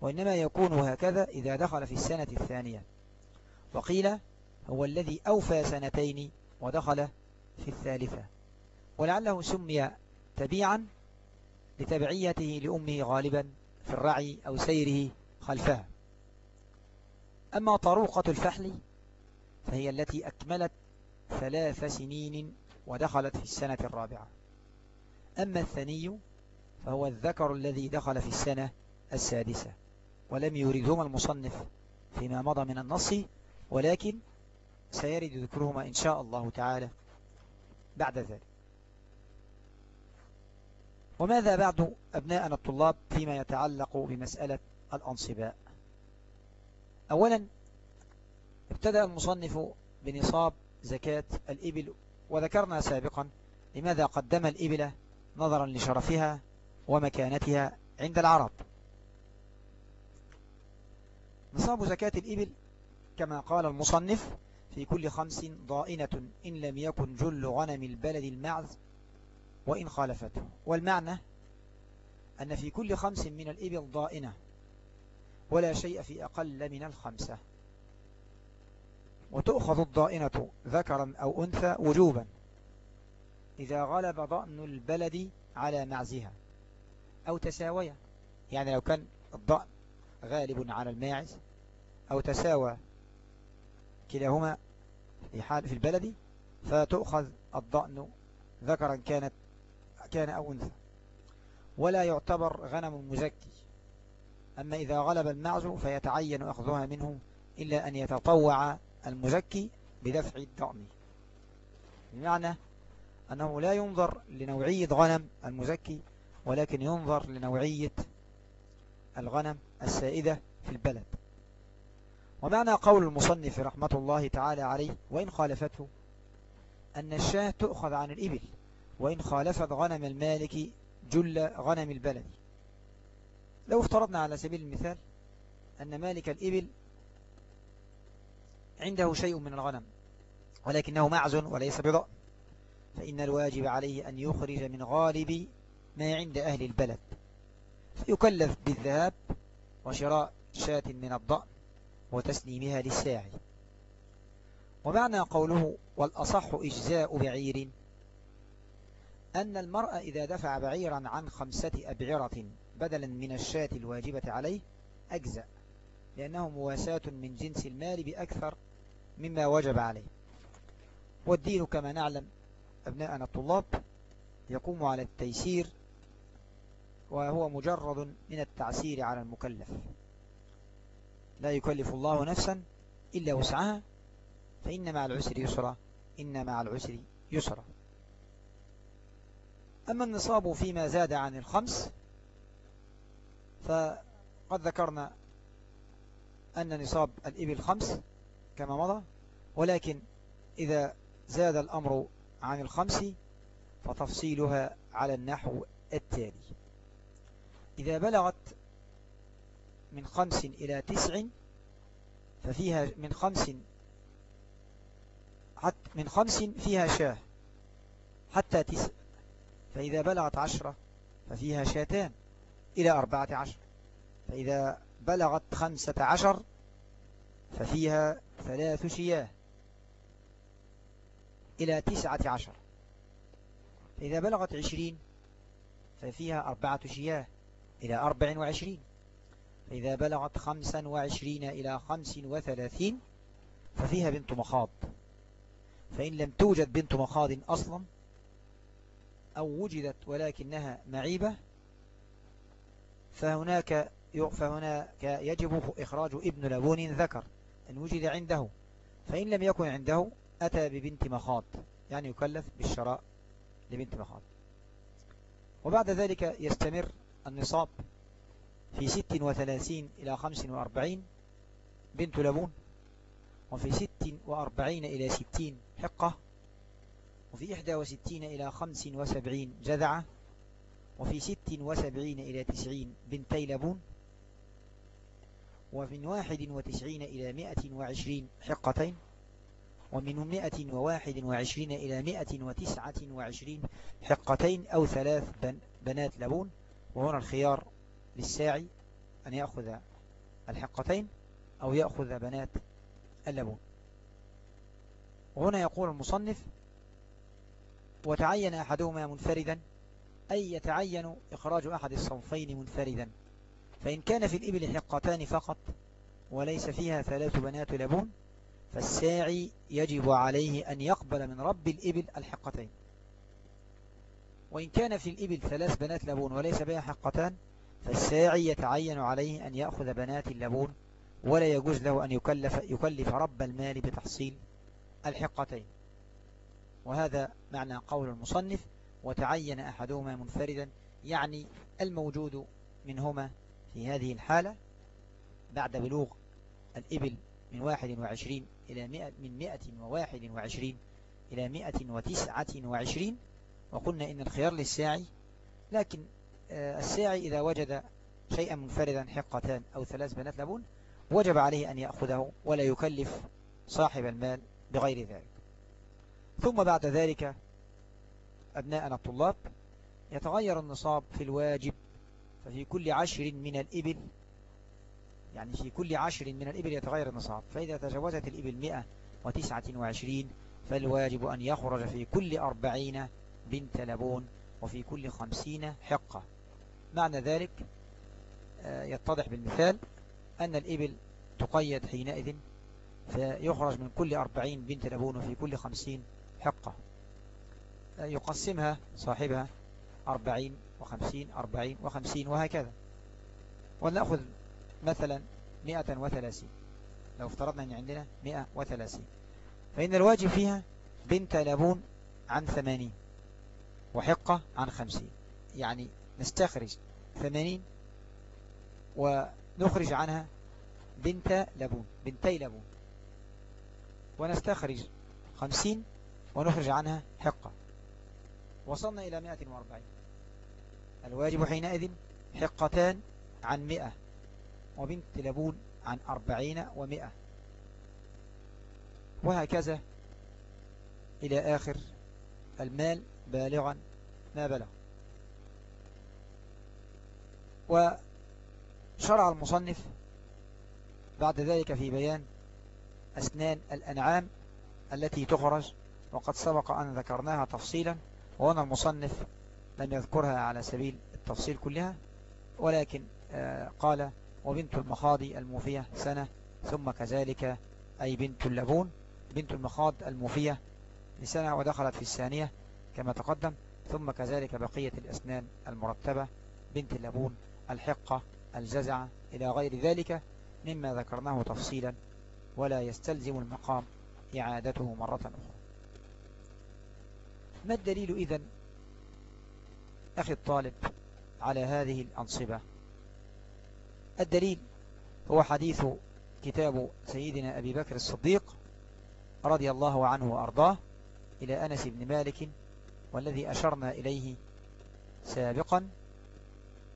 وإنما يكون هكذا إذا دخل في السنة الثانية. وقيل هو الذي أوفى سنتين ودخل في الثالثة. ولعله سمي تبيعا لتبعيته لأمه غالبا في الرعي أو سيره خلفها أما طروقة الفحل فهي التي أكملت ثلاث سنين ودخلت في السنة الرابعة. أما الثني فهو الذكر الذي دخل في السنة السادسة ولم يردهما المصنف فيما مضى من النص ولكن سيرد ذكرهما إن شاء الله تعالى بعد ذلك. وماذا بعد أبناءنا الطلاب فيما يتعلق بمسألة الأنصباء؟ أولا ابتدأ المصنف بنصاب زكاة الإبل وذكرنا سابقا لماذا قدم الإبل نظرا لشرفها ومكانتها عند العرب. نصاب زكاة الإبل كما قال المصنف في كل خمس ضائنة إن لم يكن جل غنم البلد المعز وإن خالفته. والمعنى أن في كل خمس من الإبل ضائنة ولا شيء في أقل من الخمسة. وتؤخذ الضائنة ذكرا أو أنثى وجوبا. إذا غلب ضأن البلد على معزها. أو تساوية يعني لو كان الضأن غالب على الماعز أو تساوى كلاهما في حال في البلد فتؤخذ الضأن ذكرا كانت كان أو أنثى. ولا يعتبر غنم مزكي. أما إذا غلب المعز فيتعين أخذها منه إلا أن يتطوع المزكي بدفع الضأن. بمعنى أنه لا ينظر لنوعية غنم المزكي ولكن ينظر لنوعية الغنم السائدة في البلد. ومعنى قول المصنف رحمة الله تعالى عليه وإن خالفته أن الشاة تؤخذ عن الإبل وإن خالفت غنم المالك جل غنم البلد. لو افترضنا على سبيل المثال أن مالك الإبل عنده شيء من الغنم ولكنه معز وليس بضأ فإن الواجب عليه أن يخرج من غالب ما عند أهل البلد. فيكلف بالذهاب وشراء شاة من الضأن وتسليمها للساعي. ومعنى قوله والأصح إجزاء بعير أن المرأة إذا دفع بعيرا عن خمسة أبعرة بدلا من الشاة الواجبة عليه أجزأ لأنه مواساة من جنس المال بأكثر مما وجب عليه. والدين كما نعلم أبناءنا الطلاب يقوم على التيسير وهو مجرد من التعسير على المكلف. لا يكلف الله نفسا إلا وسعها فإن مع العسر يسرا إن مع العسر يسرا. أما النصاب فيما زاد عن الخمس فقد ذكرنا أن نصاب الإبل خمس كما مضى ولكن إذا زاد الأمر عن الخمس فتفصيلها على النحو التالي. إذا بلغت من خمس إلى تسع ففيها من خمس من خمس فيها شاة حتى تسع فإذا بلغت عشرة ففيها شاتان إلى أربعة عشر فإذا بلغت خمسة عشر ففيها ثلاث شياه إلى تسعة عشر فإذا بلغت عشرين ففيها أربعة شياه إلى أربع وعشرين. فإذا بلغت خمسا وعشرين إلى خمس وثلاثين ففيها بنت مخاض. فإن لم توجد بنت مخاض أصلا أو وجدت ولكنها معيبة فهناك فهناك يجب إخراج ابن لبون ذكر إن وجد عنده. فإن لم يكن عنده أتى ببنت مخاض يعني يكلف بالشراء لبنت مخاض. وبعد ذلك يستمر النصاب في ست وثلاثين إلى خمس وأربعين بنت لبون وفي ست وأربعين إلى ستين حقة وفي إحدى وستين إلى خمس وسبعين جذعة وفي ست وسبعين إلى تسعين بنتي لبون ومن واحد وتسعين إلى مئة وعشرين حقتين ومن مئة وواحد وعشرين إلى مئة وتسعة وعشرين حقتين أو ثلاث بنات لبون. وهنا الخيار للساعي أن يأخذ الحقتين أو يأخذ بنات اللبون. وهنا يقول المصنف وتعين أحدهما منفردا أي يتعين إخراج أحد الصنفين منفردا. فإن كان في الإبل حقتان فقط وليس فيها ثلاث بنات لبون فالساعي يجب عليه أن يقبل من رب الإبل الحقتين. وإن كان في الإبل ثلاث بنات لبون وليس بها حقتان فالساعي يتعين عليه أن يأخذ بنات اللبون ولا يجوز له أن يكلف, يكلف رب المال بتحصيل الحقتين. وهذا معنى قول المصنف وتعين أحدهما منفردا يعني الموجود منهما في هذه الحالة بعد بلوغ الإبل من واحد وعشرين إلى مئة من مئة وواحد وعشرين إلى مئة وتسعة وعشرين وقلنا إن الخيار للساعي لكن آه، الساعي إذا وجد شيئا منفردا حقتان أو ثلاث بنات لبون وجب عليه أن يأخذه ولا يكلف صاحب المال بغير ذلك. ثم بعد ذلك أبناءنا الطلاب يتغير النصاب في الواجب ففي كل عشر من الإبل يعني في كل عشر من الإبل يتغير النصاب. فإذا تجاوزت الإبل مئة وتسعة وعشرين فالواجب أن يخرج في كل أربعين بنت لبون وفي كل خمسين حقة. معنى ذلك آه، يتضح بالمثال أن الإبل تقيد حينئذ فيخرج من كل أربعين بنت لبون وفي كل خمسين حقة. آه، يقسمها صاحبها أربعين وخمسين أربعين وخمسين وهكذا. ونأخذ مثلا مئة وثلاثين. لو افترضنا أن عندنا مئة وثلاثين. فإن الواجب فيها بنت لبون عن ثمانين. وحقة عن خمسين. يعني نستخرج ثمانين ونخرج عنها بنت لبون بنتي لبون. ونستخرج خمسين ونخرج عنها حقة. وصلنا إلى مائة وأربعين. الواجب حينئذ حقتان عن مئة وبنت لبون عن أربعين ومئة وهكذا إلى آخر المال بالغا ما بلغ. وشرع المصنف بعد ذلك في بيان أسنان الأنعام التي تخرج وقد سبق أن ذكرناها تفصيلا وهنا المصنف لم يذكرها على سبيل التفصيل كلها ولكن آه، قال وبنت المخاض الموفية سنة ثم كذلك أي بنت اللبون بنت المخاض الموفية لسنة ودخلت في الثانية كما تقدم ثم كذلك بقية الأسنان المرتبة بنت اللبون الحقة الجزعة إلى غير ذلك مما ذكرناه تفصيلا ولا يستلزم المقام إعادته مرة أخرى. ما الدليل إذن أخي الطالب على هذه الأنصبة؟ الدليل هو حديث كتاب سيدنا أبي بكر الصديق رضي الله عنه وأرضاه إلى أنس بن مالك والذي أشرنا إليه سابقا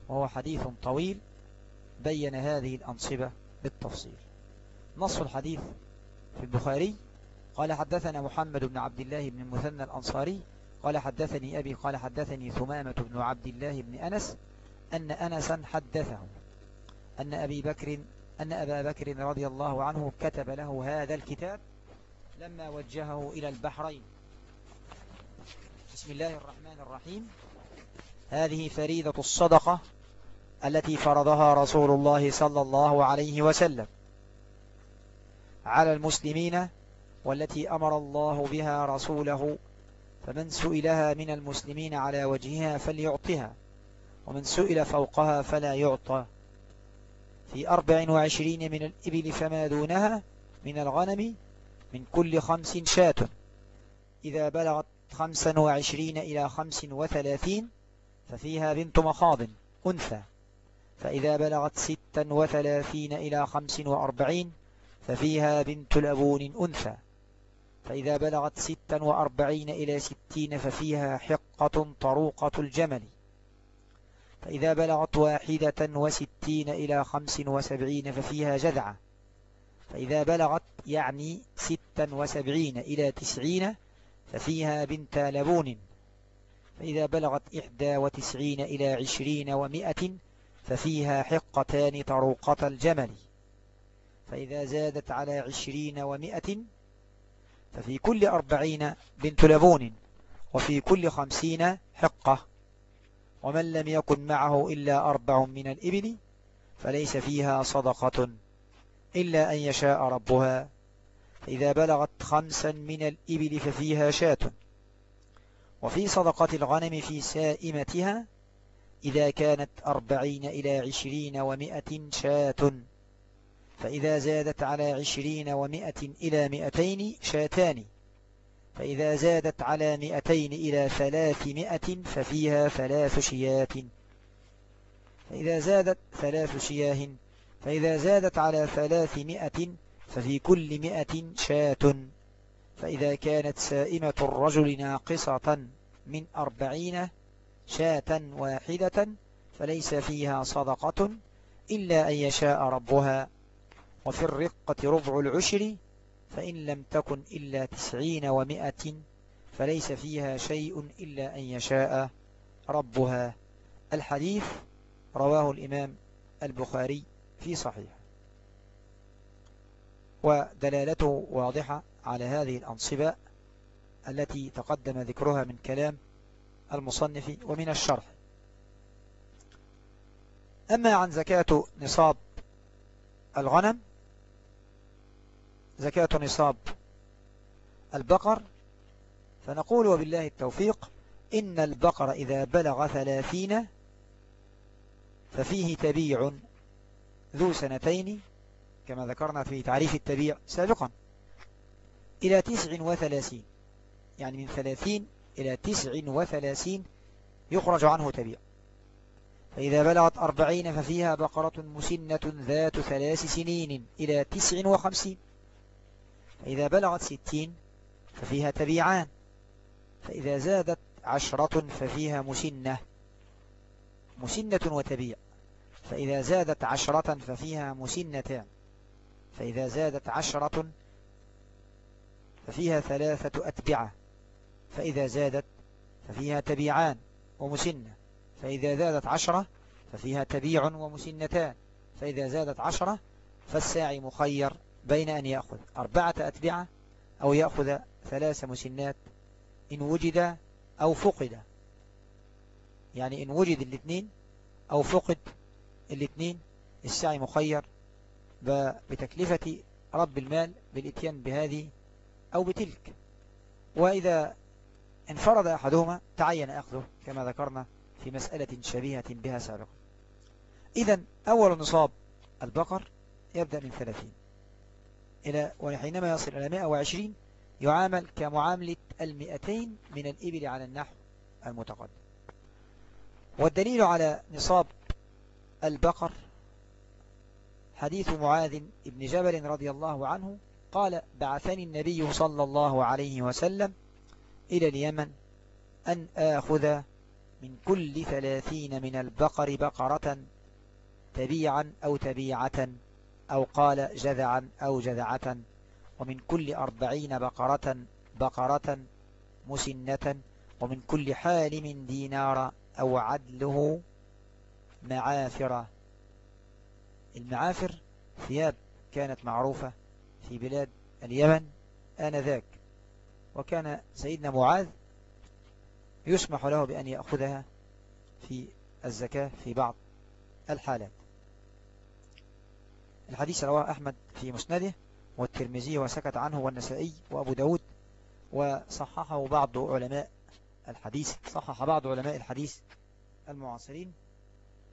وهو حديث طويل بين هذه الأنصبة بالتفصيل. نص الحديث في البخاري قال حدثنا محمد بن عبد الله بن المثنى الأنصاري قال حدثني أبي قال حدثني ثمامة بن عبد الله بن أنس أن أنسا حدثه أن أبي بكر أن أبا بكر رضي الله عنه كتب له هذا الكتاب لما وجهه إلى البحرين. بسم الله الرحمن الرحيم. هذه فريدة الصدقة التي فرضها رسول الله صلى الله عليه وسلم على المسلمين والتي أمر الله بها رسوله فمن سئلها من المسلمين على وجهها فليعطها ومن سئل فوقها فلا يعطى. في أربع وعشرين من الإبل فما دونها من الغنم من كل خمس شاة. إذا بلغت خمسا وعشرين إلى خمس وثلاثين ففيها بنت مخاض أنثى. فإذا بلغت ستا وثلاثين إلى خمس وأربعين ففيها بنت لبون أنثى. فإذا بلغت ستا وأربعين إلى ستين ففيها حقة طروقة الجمل. فإذا بلغت واحدة وستين إلى خمس وسبعين ففيها جذعة. فإذا بلغت يعني ستا وسبعين إلى تسعين ففيها بنت لبون. فإذا بلغت إحدى وتسعين إلى عشرين ومائة ففيها حقتان طروقة الجمل. فإذا زادت على عشرين ومائة ففي كل أربعين بنت لبون وفي كل خمسين حقة. ومن لم يكن معه إلا أربع من الإبل فليس فيها صدقة إلا أن يشاء ربها. فإذا بلغت خمسا من الإبل ففيها شاة. وفي صدقة الغنم في سائمتها إذا كانت أربعين إلى عشرين ومائة شاة. فإذا زادت على عشرين ومائة إلى مئتين شاتان. فإذا زادت على مئتين إلى ثلاثمائة ففيها ثلاث شيات. فإذا زادت ثلاث شياه فإذا زادت على ثلاثمائة ففي كل مئة شاة. فإذا كانت سائمة الرجل ناقصة من أربعين شاة واحدة فليس فيها صدقة إلا أن يشاء ربها. وفي الرقة ربع العشر فإن لم تكن إلا تسعين ومائة فليس فيها شيء إلا أن يشاء ربها. الحديث رواه الإمام البخاري في صحيح. ودلالته واضحة على هذه الأنصبة التي تقدم ذكرها من كلام المصنف ومن الشرح. أما عن زكاة نصاب الغنم زكاة نصاب البقر فنقول وبالله التوفيق إن البقر إذا بلغ ثلاثين ففيه تبيع ذو سنتين كما ذكرنا في تعريف التبيع سابقا إلى تسع وثلاثين يعني من ثلاثين إلى تسع وثلاثين يخرج عنه تبيع. فإذا بلغت أربعين ففيها بقرة مسنة ذات ثلاث سنين إلى تسع وخمسين. فإذا بلغت ستين ففيها تبيعان. فإذا زادت عشرة ففيها مسنة مسنة وتبيع. فإذا زادت عشرة ففيها مسنتان. فإذا زادت عشرة ففيها ثلاثة أتبعة. فإذا زادت ففيها تبيعان ومسنة فإذا زادت عشرة ففيها تبيع ومسنتان. فإذا زادت عشرة فالساعي مخير بين أن يأخذ أربعة أتبعة أو يأخذ ثلاث مسنات إن وجد أو فقد. يعني إن وجد الاثنين أو فقد الاثنين السعي مخير بتكلفة رب المال بالإتيان بهذه أو بتلك. وإذا انفرد أحدهما تعين أخذه كما ذكرنا في مسألة شبيهة بها سابقا. إذا أول نصاب البقر يبدأ من ثلاثين إلى وحينما يصل إلى 120 يعامل كمعاملة المئتين من الإبل على النحو المتقدم. والدليل على نصاب البقر حديث معاذ بن جبل رضي الله عنه قال بعثني النبي صلى الله عليه وسلم إلى اليمن أن آخذ من كل ثلاثين من البقر بقرة تبيعا أو تبيعة أو قال جذعا أو جذعة ومن كل أربعين بقرة بقرة مسنة ومن كل حالم دينار أو عدله معافرة. المعافر ثياب كانت معروفة في بلاد اليمن آنذاك. وكان سيدنا معاذ يسمح له بأن يأخذها في الزكاة في بعض الحالات. الحديث رواه أحمد في مسنده والترمذي وسكت عنه والنسائي وأبو داود وصححه بعض علماء الحديث صحح بعض علماء الحديث المعاصرين.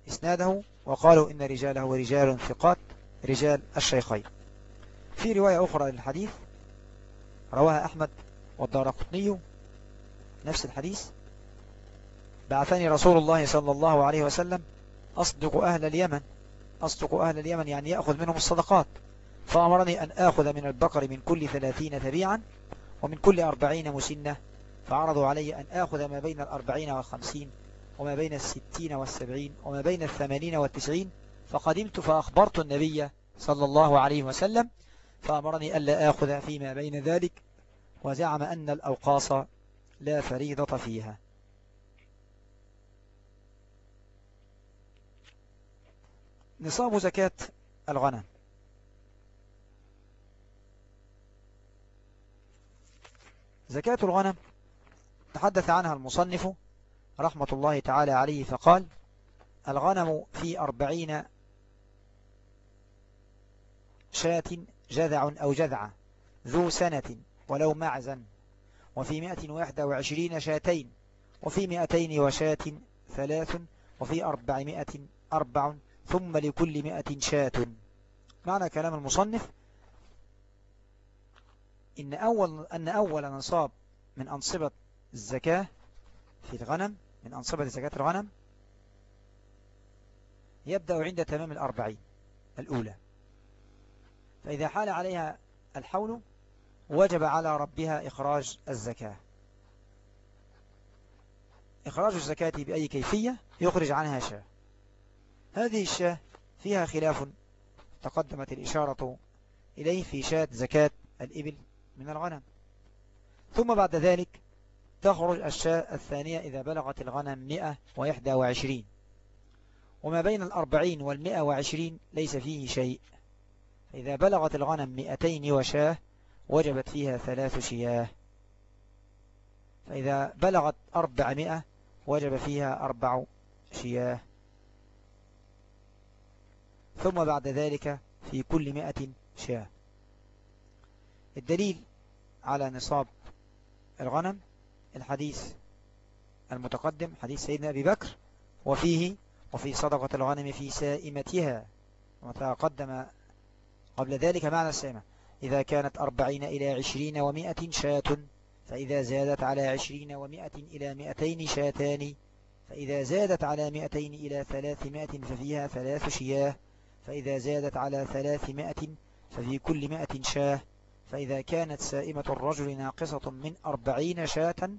إسناده وقالوا إن رجاله رجال ثقات رجال الشيخين. في رواية أخرى للحديث رواها أحمد والدار قطني نفس الحديث. بعثني رسول الله صلى الله عليه وسلم أصدق أهل اليمن. أصدق أهل اليمن يعني يأخذ منهم الصدقات. فأمرني أن آخذ من البقر من كل ثلاثين تبيعا ومن كل أربعين مسنة. فعرضوا علي أن آخذ ما بين الأربعين والخمسين وما بين الستين والسبعين وما بين الثمانين والتسعين فقدمت فأخبرت النبي صلى الله عليه وسلم فأمرني ألا آخذ فيما بين ذلك وزعم أن الأوقاص لا فريضة فيها. نصاب زكاة الغنم. زكاة الغنم تحدث عنها المصنف رحمة الله تعالى عليه فقال الغنم في أربعين شاة جذع أو جذعة ذو سنة ولو معزا وفي مئة واحدة وعشرين شاتين وفي مئتين وشاة ثلاث وفي أربعمائة أربع ثم لكل مئة شاة. معنى كلام المصنف إن أول, أن أول نصاب من أنصبة الزكاة في الغنم من أنصبة زكاة الغنم يبدأ عند تمام الأربعين الأولى. فإذا حال عليها الحول وجب على ربها إخراج الزكاة. إخراج الزكاة بأي كيفية؟ يخرج عنها شاة. هذه الشاة فيها خلاف تقدمت الإشارة إليه في شاة زكاة الإبل من الغنم. ثم بعد ذلك تخرج الشاة الثانية إذا بلغت الغنم 121 وما بين الأربعين والمئة وعشرين ليس فيه شيء. فإذا بلغت الغنم مئتين وشاة وجبت فيها ثلاث شياه. فإذا بلغت أربعمائة وجب فيها أربع شياه. ثم بعد ذلك في كل مئة شاة. الدليل على نصاب الغنم الحديث المتقدم حديث سيدنا أبي بكر وفيه وفي صدقة الغنم في سائمتها وتقدم قبل ذلك معنى السائمة. إذا كانت أربعين إلى عشرين ومائة شاة فإذا زادت على عشرين ومائة إلى مائتين شاتان فإذا زادت على مائتين إلى ثلاثمائة ففيها ثلاث شياه فإذا زادت على ثلاثمائة ففي كل مائة شاة. فإذا كانت سائمة الرجل ناقصة من أربعين شاة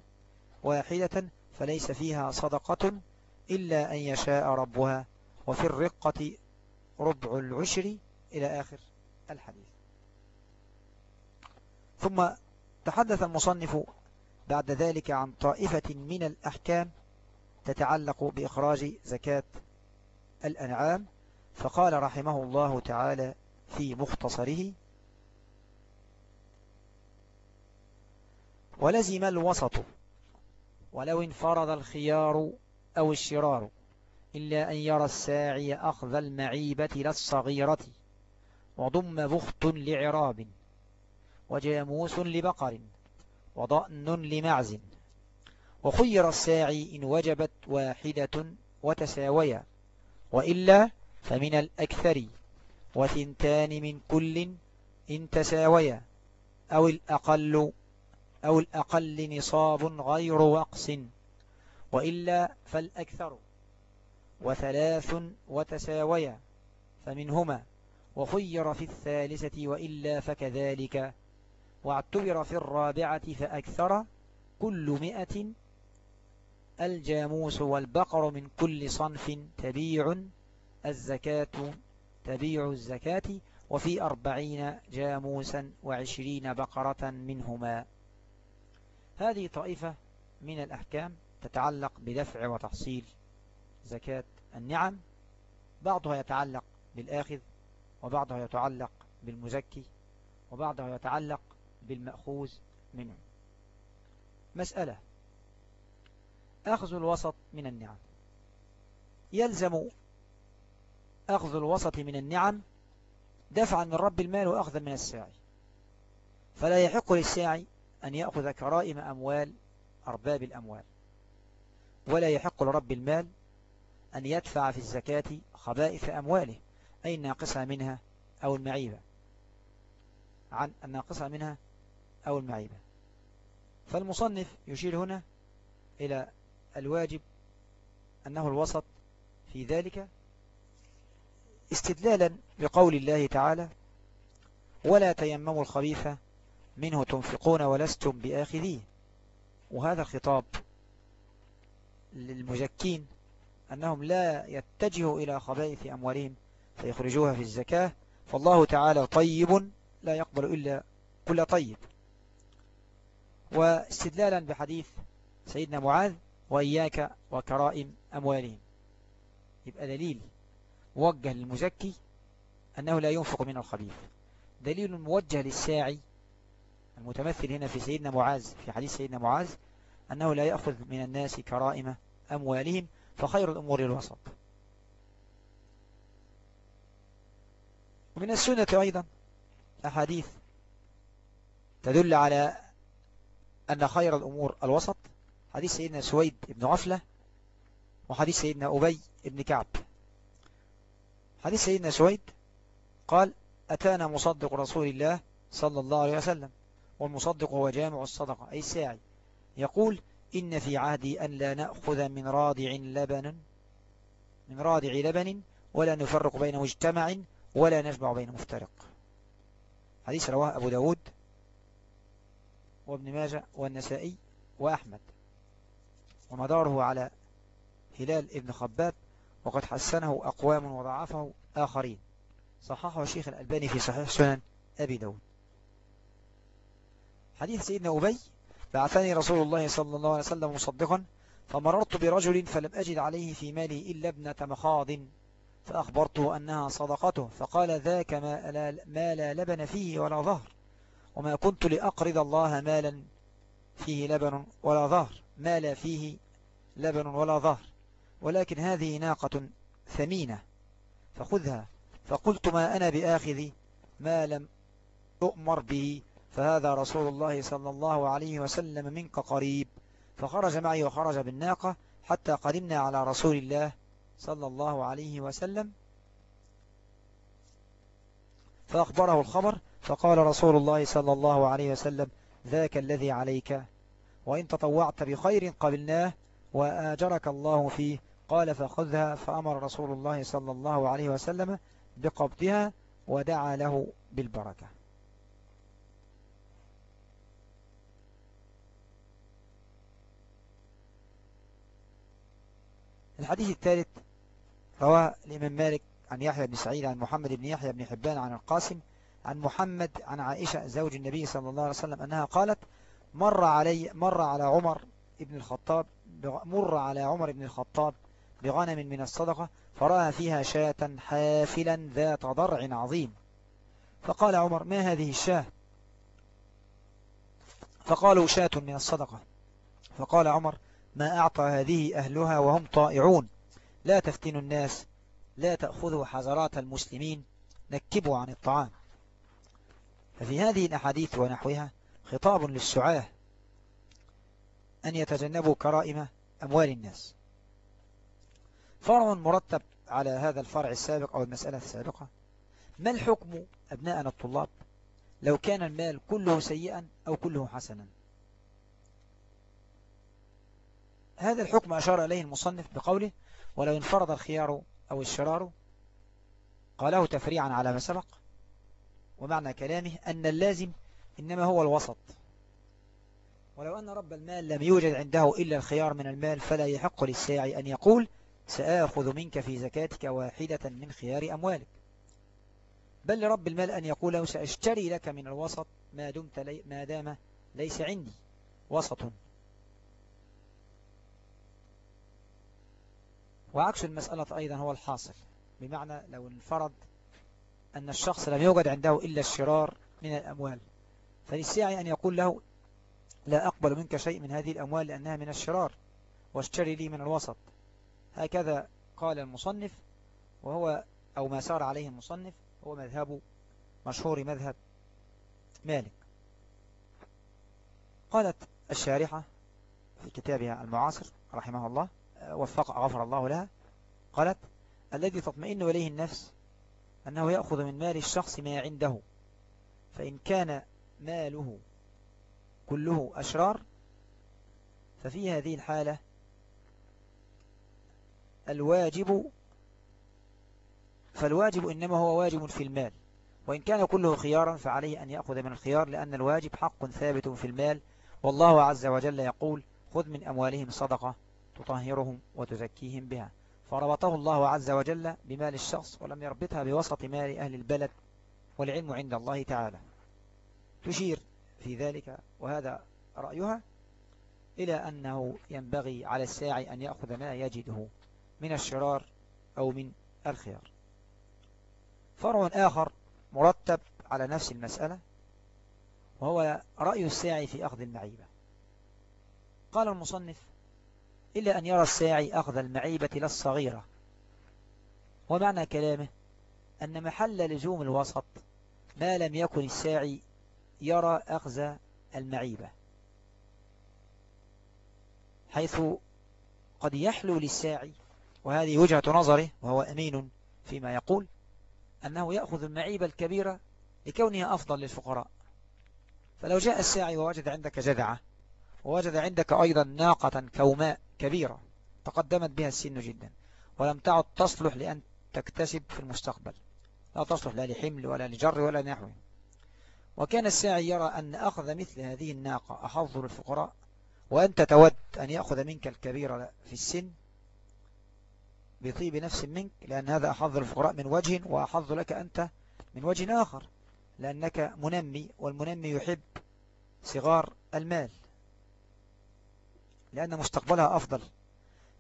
واحدة فليس فيها صدقة إلا أن يشاء ربها. وفي الرقة ربع العشر إلى آخر الحديث. ثم تحدث المصنف بعد ذلك عن طائفة من الأحكام تتعلق بإخراج زكاة الأنعام فقال رحمه الله تعالى في مختصره ولزم الوسط ولو انفرض الخيار أو الشرار إلا أن يرى الساعي أخذ المعيبة للصغيرة وضم بخت لعراب وجاموس لبقر وضأن لمعز وخير الساعي إن وجبت واحدة وتساويا وإلا فمن الأكثر وثنتان من كل إن تساويا أو الأقل أو الأقل نصاب غير وقس وإلا فالأكثر وثلاث وتساويا فمنهما وخير في الثالثة وإلا فكذلك واعتبر في الرابعة فأكثر كل مئة الجاموس والبقر من كل صنف تبيع الزكاة تبيع الزكاة وفي أربعين جاموسا وعشرين بقرة منهما. هذه طائفة من الأحكام تتعلق بدفع وتحصيل زكاة النعم. بعضها يتعلق بالآخذ وبعضها يتعلق بالمزكي وبعضها يتعلق بالمأخوذ منه. مسألة أخذ الوسط من النعم. يلزم أخذ الوسط من النعم دفعا من رب المال وأخذا من الساعي. فلا يحق للساعي أن يأخذ كرائم أموال أرباب الأموال. ولا يحق لرب المال أن يدفع في الزكاة خبائث أمواله أي الناقصة منها أو المعيبة. عن الناقصة منها أو المعيبة. فالمصنف يشير هنا إلى الواجب أنه الوسط في ذلك استدلالا بقول الله تعالى ولا تيمموا الخبيث منه تنفقون ولستم بآخذيه وهذا الخطاب للمزكين أنهم لا يتجهوا إلى خبائث أموالهم فيخرجوها في الزكاة. فالله تعالى طيب لا يقبل إلا كل طيب. واستدلالا بحديث سيدنا معاذ وإياك وكرائم أموالهم. يبقى دليل موجه للمزكي أنه لا ينفق من الخبيث. دليل موجه للساعي المتمثل هنا في سيدنا معاذ في حديث سيدنا معاذ أنه لا يأخذ من الناس كرائم أموالهم فخير الأمور الوسط. ومن السنة أيضا أحاديث تدل على أن خير الأمور الوسط. حديث سيدنا سويد بن عفلة وحديث سيدنا أبي بن كعب. حديث سيدنا سويد قال أتانا مصدق رسول الله صلى الله عليه وسلم. والمصدق هو جامع الصدقة أي الساعي يقول إن في عهدي أن لا نأخذ من رادع لبن من رادع لبن ولا نفرق بين مجتمع ولا نجمع بين مفترق. حديث رواه أبو داود وابن ماجه والنسائي وأحمد. ومداره على هلال ابن خباب وقد حسنه أقوام وضعفه آخرين. صححه الشيخ الألباني في صحيح سنن أبي داود. حديث سيدنا أبي بعثني رسول الله صلى الله عليه وسلم مصدقا فمررت برجل فلم أجد عليه في مالي إلا ابنة مخاض فأخبرته أنها صدقته فقال ذاك ما لا, ما لا لبن فيه ولا ظهر وما كنت لأقرض الله مالا فيه لبن ولا ظهر ما لا فيه لبن ولا ظهر ولكن هذه ناقة ثمينة فخذها فقلت ما أنا بآخذ ما لم أؤمر به فهذا رسول الله صلى الله عليه وسلم منك قريب. فخرج معي وخرج بالناقة حتى قدمنا على رسول الله صلى الله عليه وسلم. فأخبره الخبر فقال رسول الله صلى الله عليه وسلم ذاك الذي عليك. وإن تطوعت بخير قبلناه وآجرك الله فيه. قال فخذها. فأمر رسول الله صلى الله عليه وسلم بقبضها ودعا له بالبركة. الحديث الثالث رواه الإمام مالك عن يحيى بن سعيد عن محمد بن يحيى بن حبان عن القاسم عن محمد عن عائشة زوج النبي صلى الله عليه وسلم أنها قالت مر علي مر على عمر ابن الخطاب مر على عمر بن الخطاب بغنم من الصدقة فرأى فيها شاة حافلا ذات ضرع عظيم. فقال عمر ما هذه الشاة؟ فقالوا شاة من الصدقة. فقال عمر ما أعطى هذه أهلها وهم طائعون. لا تفتنوا الناس لا تأخذوا حزرات المسلمين نكبوا عن الطعام. ففي هذه الأحاديث ونحوها خطاب للسعاة أن يتجنبوا كرائم أموال الناس. فرع مرتب على هذا الفرع السابق أو المسألة السابقة. ما الحكم أبناءنا الطلاب؟ لو كان المال كله سيئا أو كله حسنا؟ هذا الحكم أشار إليه المصنف بقوله ولو انفرض الخيار أو الشرار قاله تفريعا على ما سبق ومعنى كلامه أن اللازم إنما هو الوسط. ولو أن رب المال لم يوجد عنده إلا الخيار من المال فلا يحق للساعي أن يقول سآخذ منك في زكاتك واحدة من خيار أموالك بل لرب المال أن يقول سأشتري لك من الوسط ما, دمت لي ما دام ليس عندي وسط وعكس المسألة أيضا هو الحاصل بمعنى لو انفرض أن الشخص لم يوجد عنده إلا الشرار من الأموال فللساعي أن يقول له لا أقبل منك شيء من هذه الأموال لأنها من الشرار واشتري لي من الوسط. هكذا قال المصنف وهو أو ما سار عليه المصنف هو مذهب مشهور مذهب مالك. قالت الشارحة في كتابها المعاصر رحمه الله وفق غفر الله لها قالت الذي تطمئن إليه النفس أنه يأخذ من مال الشخص ما عنده فإن كان ماله كله أشرار ففي هذه الحالة الواجب فالواجب إنما هو واجب في المال وإن كان كله خيارا فعليه أن يأخذ من الخيار لأن الواجب حق ثابت في المال والله عز وجل يقول خذ من أموالهم صدقة تطهرهم وتزكيهم بها. فربطه الله عز وجل بمال الشخص ولم يربطها بوسط مال أهل البلد والعلم عند الله تعالى. تشير في ذلك وهذا رأيها إلى أنه ينبغي على الساعي أن يأخذ ما يجده من الشرار أو من الخيار. فرع آخر مرتب على نفس المسألة وهو رأي الساعي في أخذ المعيبة. قال المصنف إلا أن يرى الساعي أخذ المعيبة للصغيرة ومعنى كلامه أن محل لزوم الوسط ما لم يكن الساعي يرى أخذ المعيبة حيث قد يحلو للساعي. وهذه وجهة نظره وهو أمين فيما يقول أنه يأخذ المعيبة الكبيرة لكونها أفضل للفقراء. فلو جاء الساعي ووجد عندك جذعة ووجد عندك أيضا ناقة كوماء كبيرة تقدمت بها السن جدا ولم تعد تصلح لأن تكتسب في المستقبل. لا تصلح لا لحمل ولا لجر ولا نحوه. وكان الساعي يرى أن أخذ مثل هذه الناقة أحظ للفقراء وأنت تود أن يأخذ منك الكبير في السن بطيب نفس منك لأن هذا أحظ الفقراء من وجه وأحظ لك أنت من وجه آخر لأنك منمي والمنمي يحب صغار المال. لأن مستقبلها أفضل.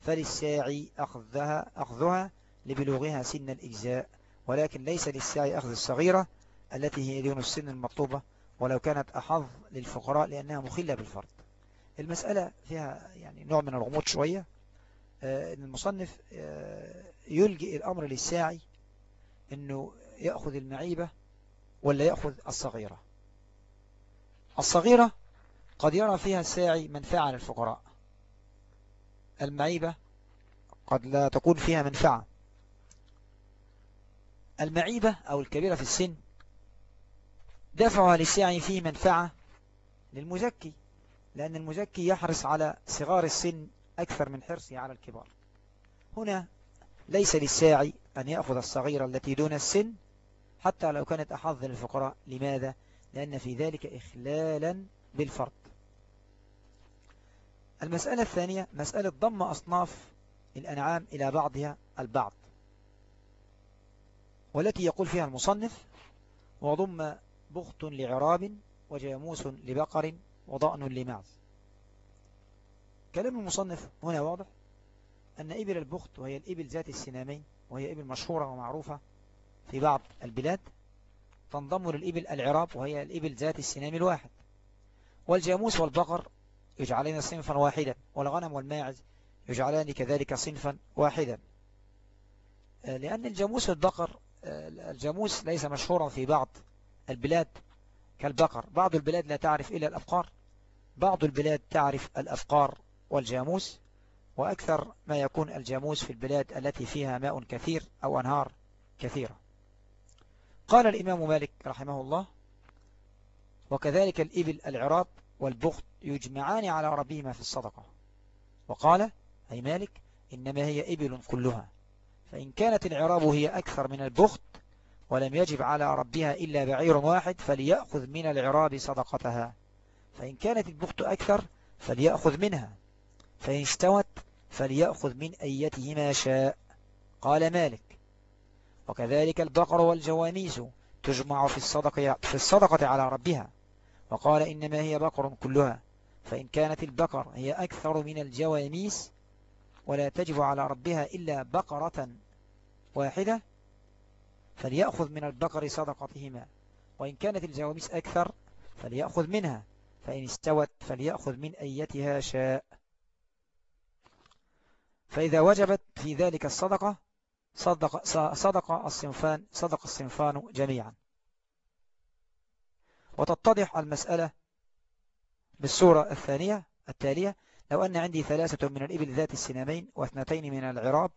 فللساعي أخذها, أخذها لبلوغها سن الإجزاء ولكن ليس للساعي أخذ الصغيرة التي هي دون السن المطلوبة ولو كانت أحظ للفقراء لأنها مخلة بالفرد. المسألة فيها يعني نوع من الغموض شوية. آه، أن المصنف آه، يلجئ الأمر للساعي أنه يأخذ المعيبة ولا يأخذ الصغيرة. الصغيرة قد يرى فيها الساعي منفعة للفقراء المعيبة قد لا تكون فيها منفعة. المعيبة أو الكبيرة في السن دفعها للساعي فيه منفعة للمزكي لأن المزكي يحرص على صغار السن أكثر من حرصه على الكبار. هنا ليس للساعي أن يأخذ الصغيرة التي دون السن حتى لو كانت أحظ للفقراء لماذا؟ لأن في ذلك إخلالا بالفرد المسألة الثانية مسألة ضم أصناف الأنعام إلى بعضها البعض والتي يقول فيها المصنف وضم بخت لعراب وجاموس لبقر وضأن لمعز. كلام المصنف هنا واضح أن إبل البخت وهي الإبل ذات السنامين وهي إبل مشهورة ومعروفة في بعض البلاد تنضم للإبل العراب وهي الإبل ذات السنام الواحد والجاموس والبقر يجعلين صنفا واحدا والغنم والماعز يجعلان كذلك صنفا واحدا. آه، لأن الجاموس والبقر آه، الجاموس ليس مشهورا في بعض البلاد كالبقر. بعض البلاد لا تعرف إلا الأبقار. بعض البلاد تعرف الأبقار والجاموس وأكثر ما يكون الجاموس في البلاد التي فيها ماء كثير أو أنهار كثيرة. قال الإمام مالك رحمه الله وكذلك الإبل العراب والبخت يجمعان على ربهما في الصدقة. وقال أي مالك إنما هي إبل كلها. فإن كانت العراب هي أكثر من البخت ولم يجب على ربها إلا بعير واحد فليأخذ من العراب صدقتها. فإن كانت البخت أكثر فليأخذ منها. فإن استوت فليأخذ من أيتهما شاء. قال مالك وكذلك البقر والجوانيس تجمع في الصدقة, في الصدقة على ربها. وقال إنما هي بقر كلها فإن كانت البقر هي أكثر من الجوانيس ولا تجب على ربها إلا بقرة واحدة فليأخذ من البقر صدقتهما وإن كانت الجواميس أكثر فليأخذ منها فإن استوت فليأخذ من أيتها شاء. فإذا وجبت في ذلك الصدقة صدق, صدق الصنفان صدق الصنفان جميعا. وتتضح المسألة بالصورة الثانية التالية لو أن عندي ثلاثة من الإبل ذات السنامين واثنتين من العراب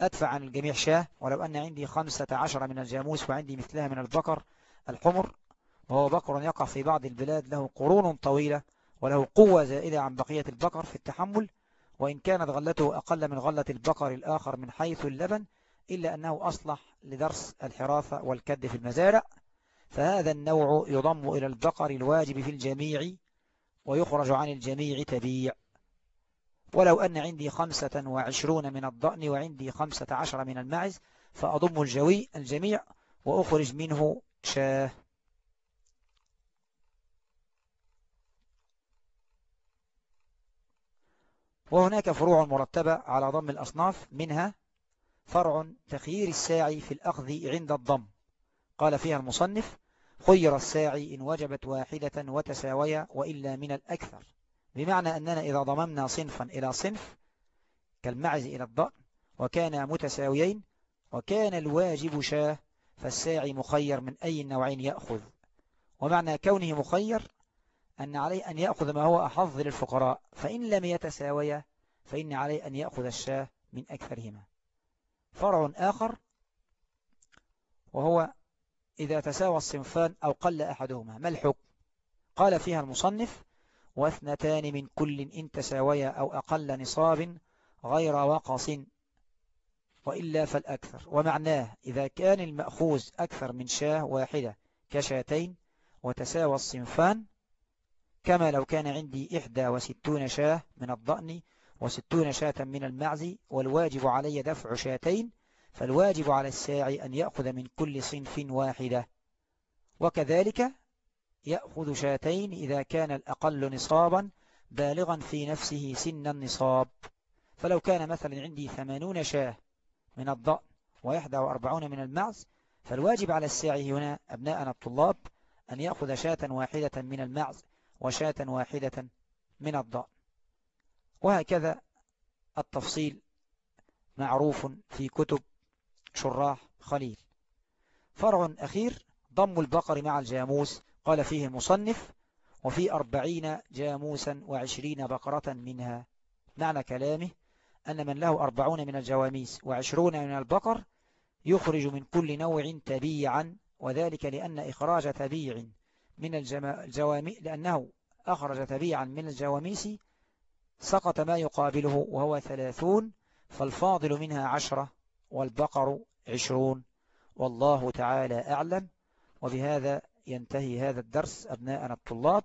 أدفع عن الجميع شاة ولو أن عندي خمسة عشر من الجاموس وعندي مثلها من البقر الحمر وهو بقر يقع في بعض البلاد له قرون طويلة وله قوة زائدة عن بقية البقر في التحمل وإن كانت غلته أقل من غلة البقر الآخر من حيث اللبن إلا أنه أصلح لدرس الحراثة والكد في المزارع. فهذا النوع يضم إلى البقر الواجب في الجميع ويخرج عن الجميع تبيع. ولو أن عندي خمسة وعشرون من الضأن وعندي خمسة عشر من المعز فأضم الجوي الجميع وأخرج منه شاة. وهناك فروع مرتبة على ضم الأصناف منها فرع تخيير الساعي في الأخذ عند الضم. قال فيها المصنف خير الساعي إن وجبت واحدة وتساوية وإلا من الأكثر. بمعنى أننا إذا ضممنا صنفا إلى صنف كالمعز إلى الضأن وكان متساويين وكان الواجب شاه فالساعي مخير من أي النوعين يأخذ. ومعنى كونه مخير أن عليه أن يأخذ ما هو أحظ للفقراء فإن لم يتساويا فإن عليه أن يأخذ الشاه من أكثرهما. فرع آخر وهو إذا تساوى الصنفان أو قل أحدهما ما الحكم؟ قال فيها المصنف واثنتان من كل إن تساويا أو أقل نصاب غير وقص وإلا فالأكثر. ومعناه إذا كان المأخوذ أكثر من شاة واحدة كشاتين وتساوى الصنفان كما لو كان عندي إحدى وستون شاة من الضأن وستون شاة من المعز والواجب علي دفع شاتين فالواجب على الساعي أن يأخذ من كل صنف واحدة. وكذلك يأخذ شاتين إذا كان الأقل نصابا بالغا في نفسه سن النصاب. فلو كان مثلا عندي ثمانون شاة من الضأن وإحدى وأربعون من المعز فالواجب على الساعي هنا أبناءنا الطلاب أن يأخذ شاة واحدة من المعز وشاة واحدة من الضأن. وهكذا التفصيل معروف في كتب شراح خليل. فرع أخير ضم البقر مع الجاموس قال فيه المصنف وفي أربعين جاموسا وعشرين بقرة منها. معنى كلامه أن من له أربعون من الجواميس وعشرون من البقر يخرج من كل نوع تبيعا وذلك لأن إخراج تبيع من الجواميس لأنه أخرج تبيعا من الجواميس سقط ما يقابله وهو ثلاثون فالفاضل منها عشرة. والبقر عشرون. والله تعالى أعلم. وبهذا ينتهي هذا الدرس أبناءنا الطلاب.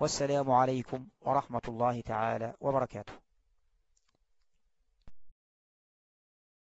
والسلام عليكم ورحمة الله تعالى وبركاته.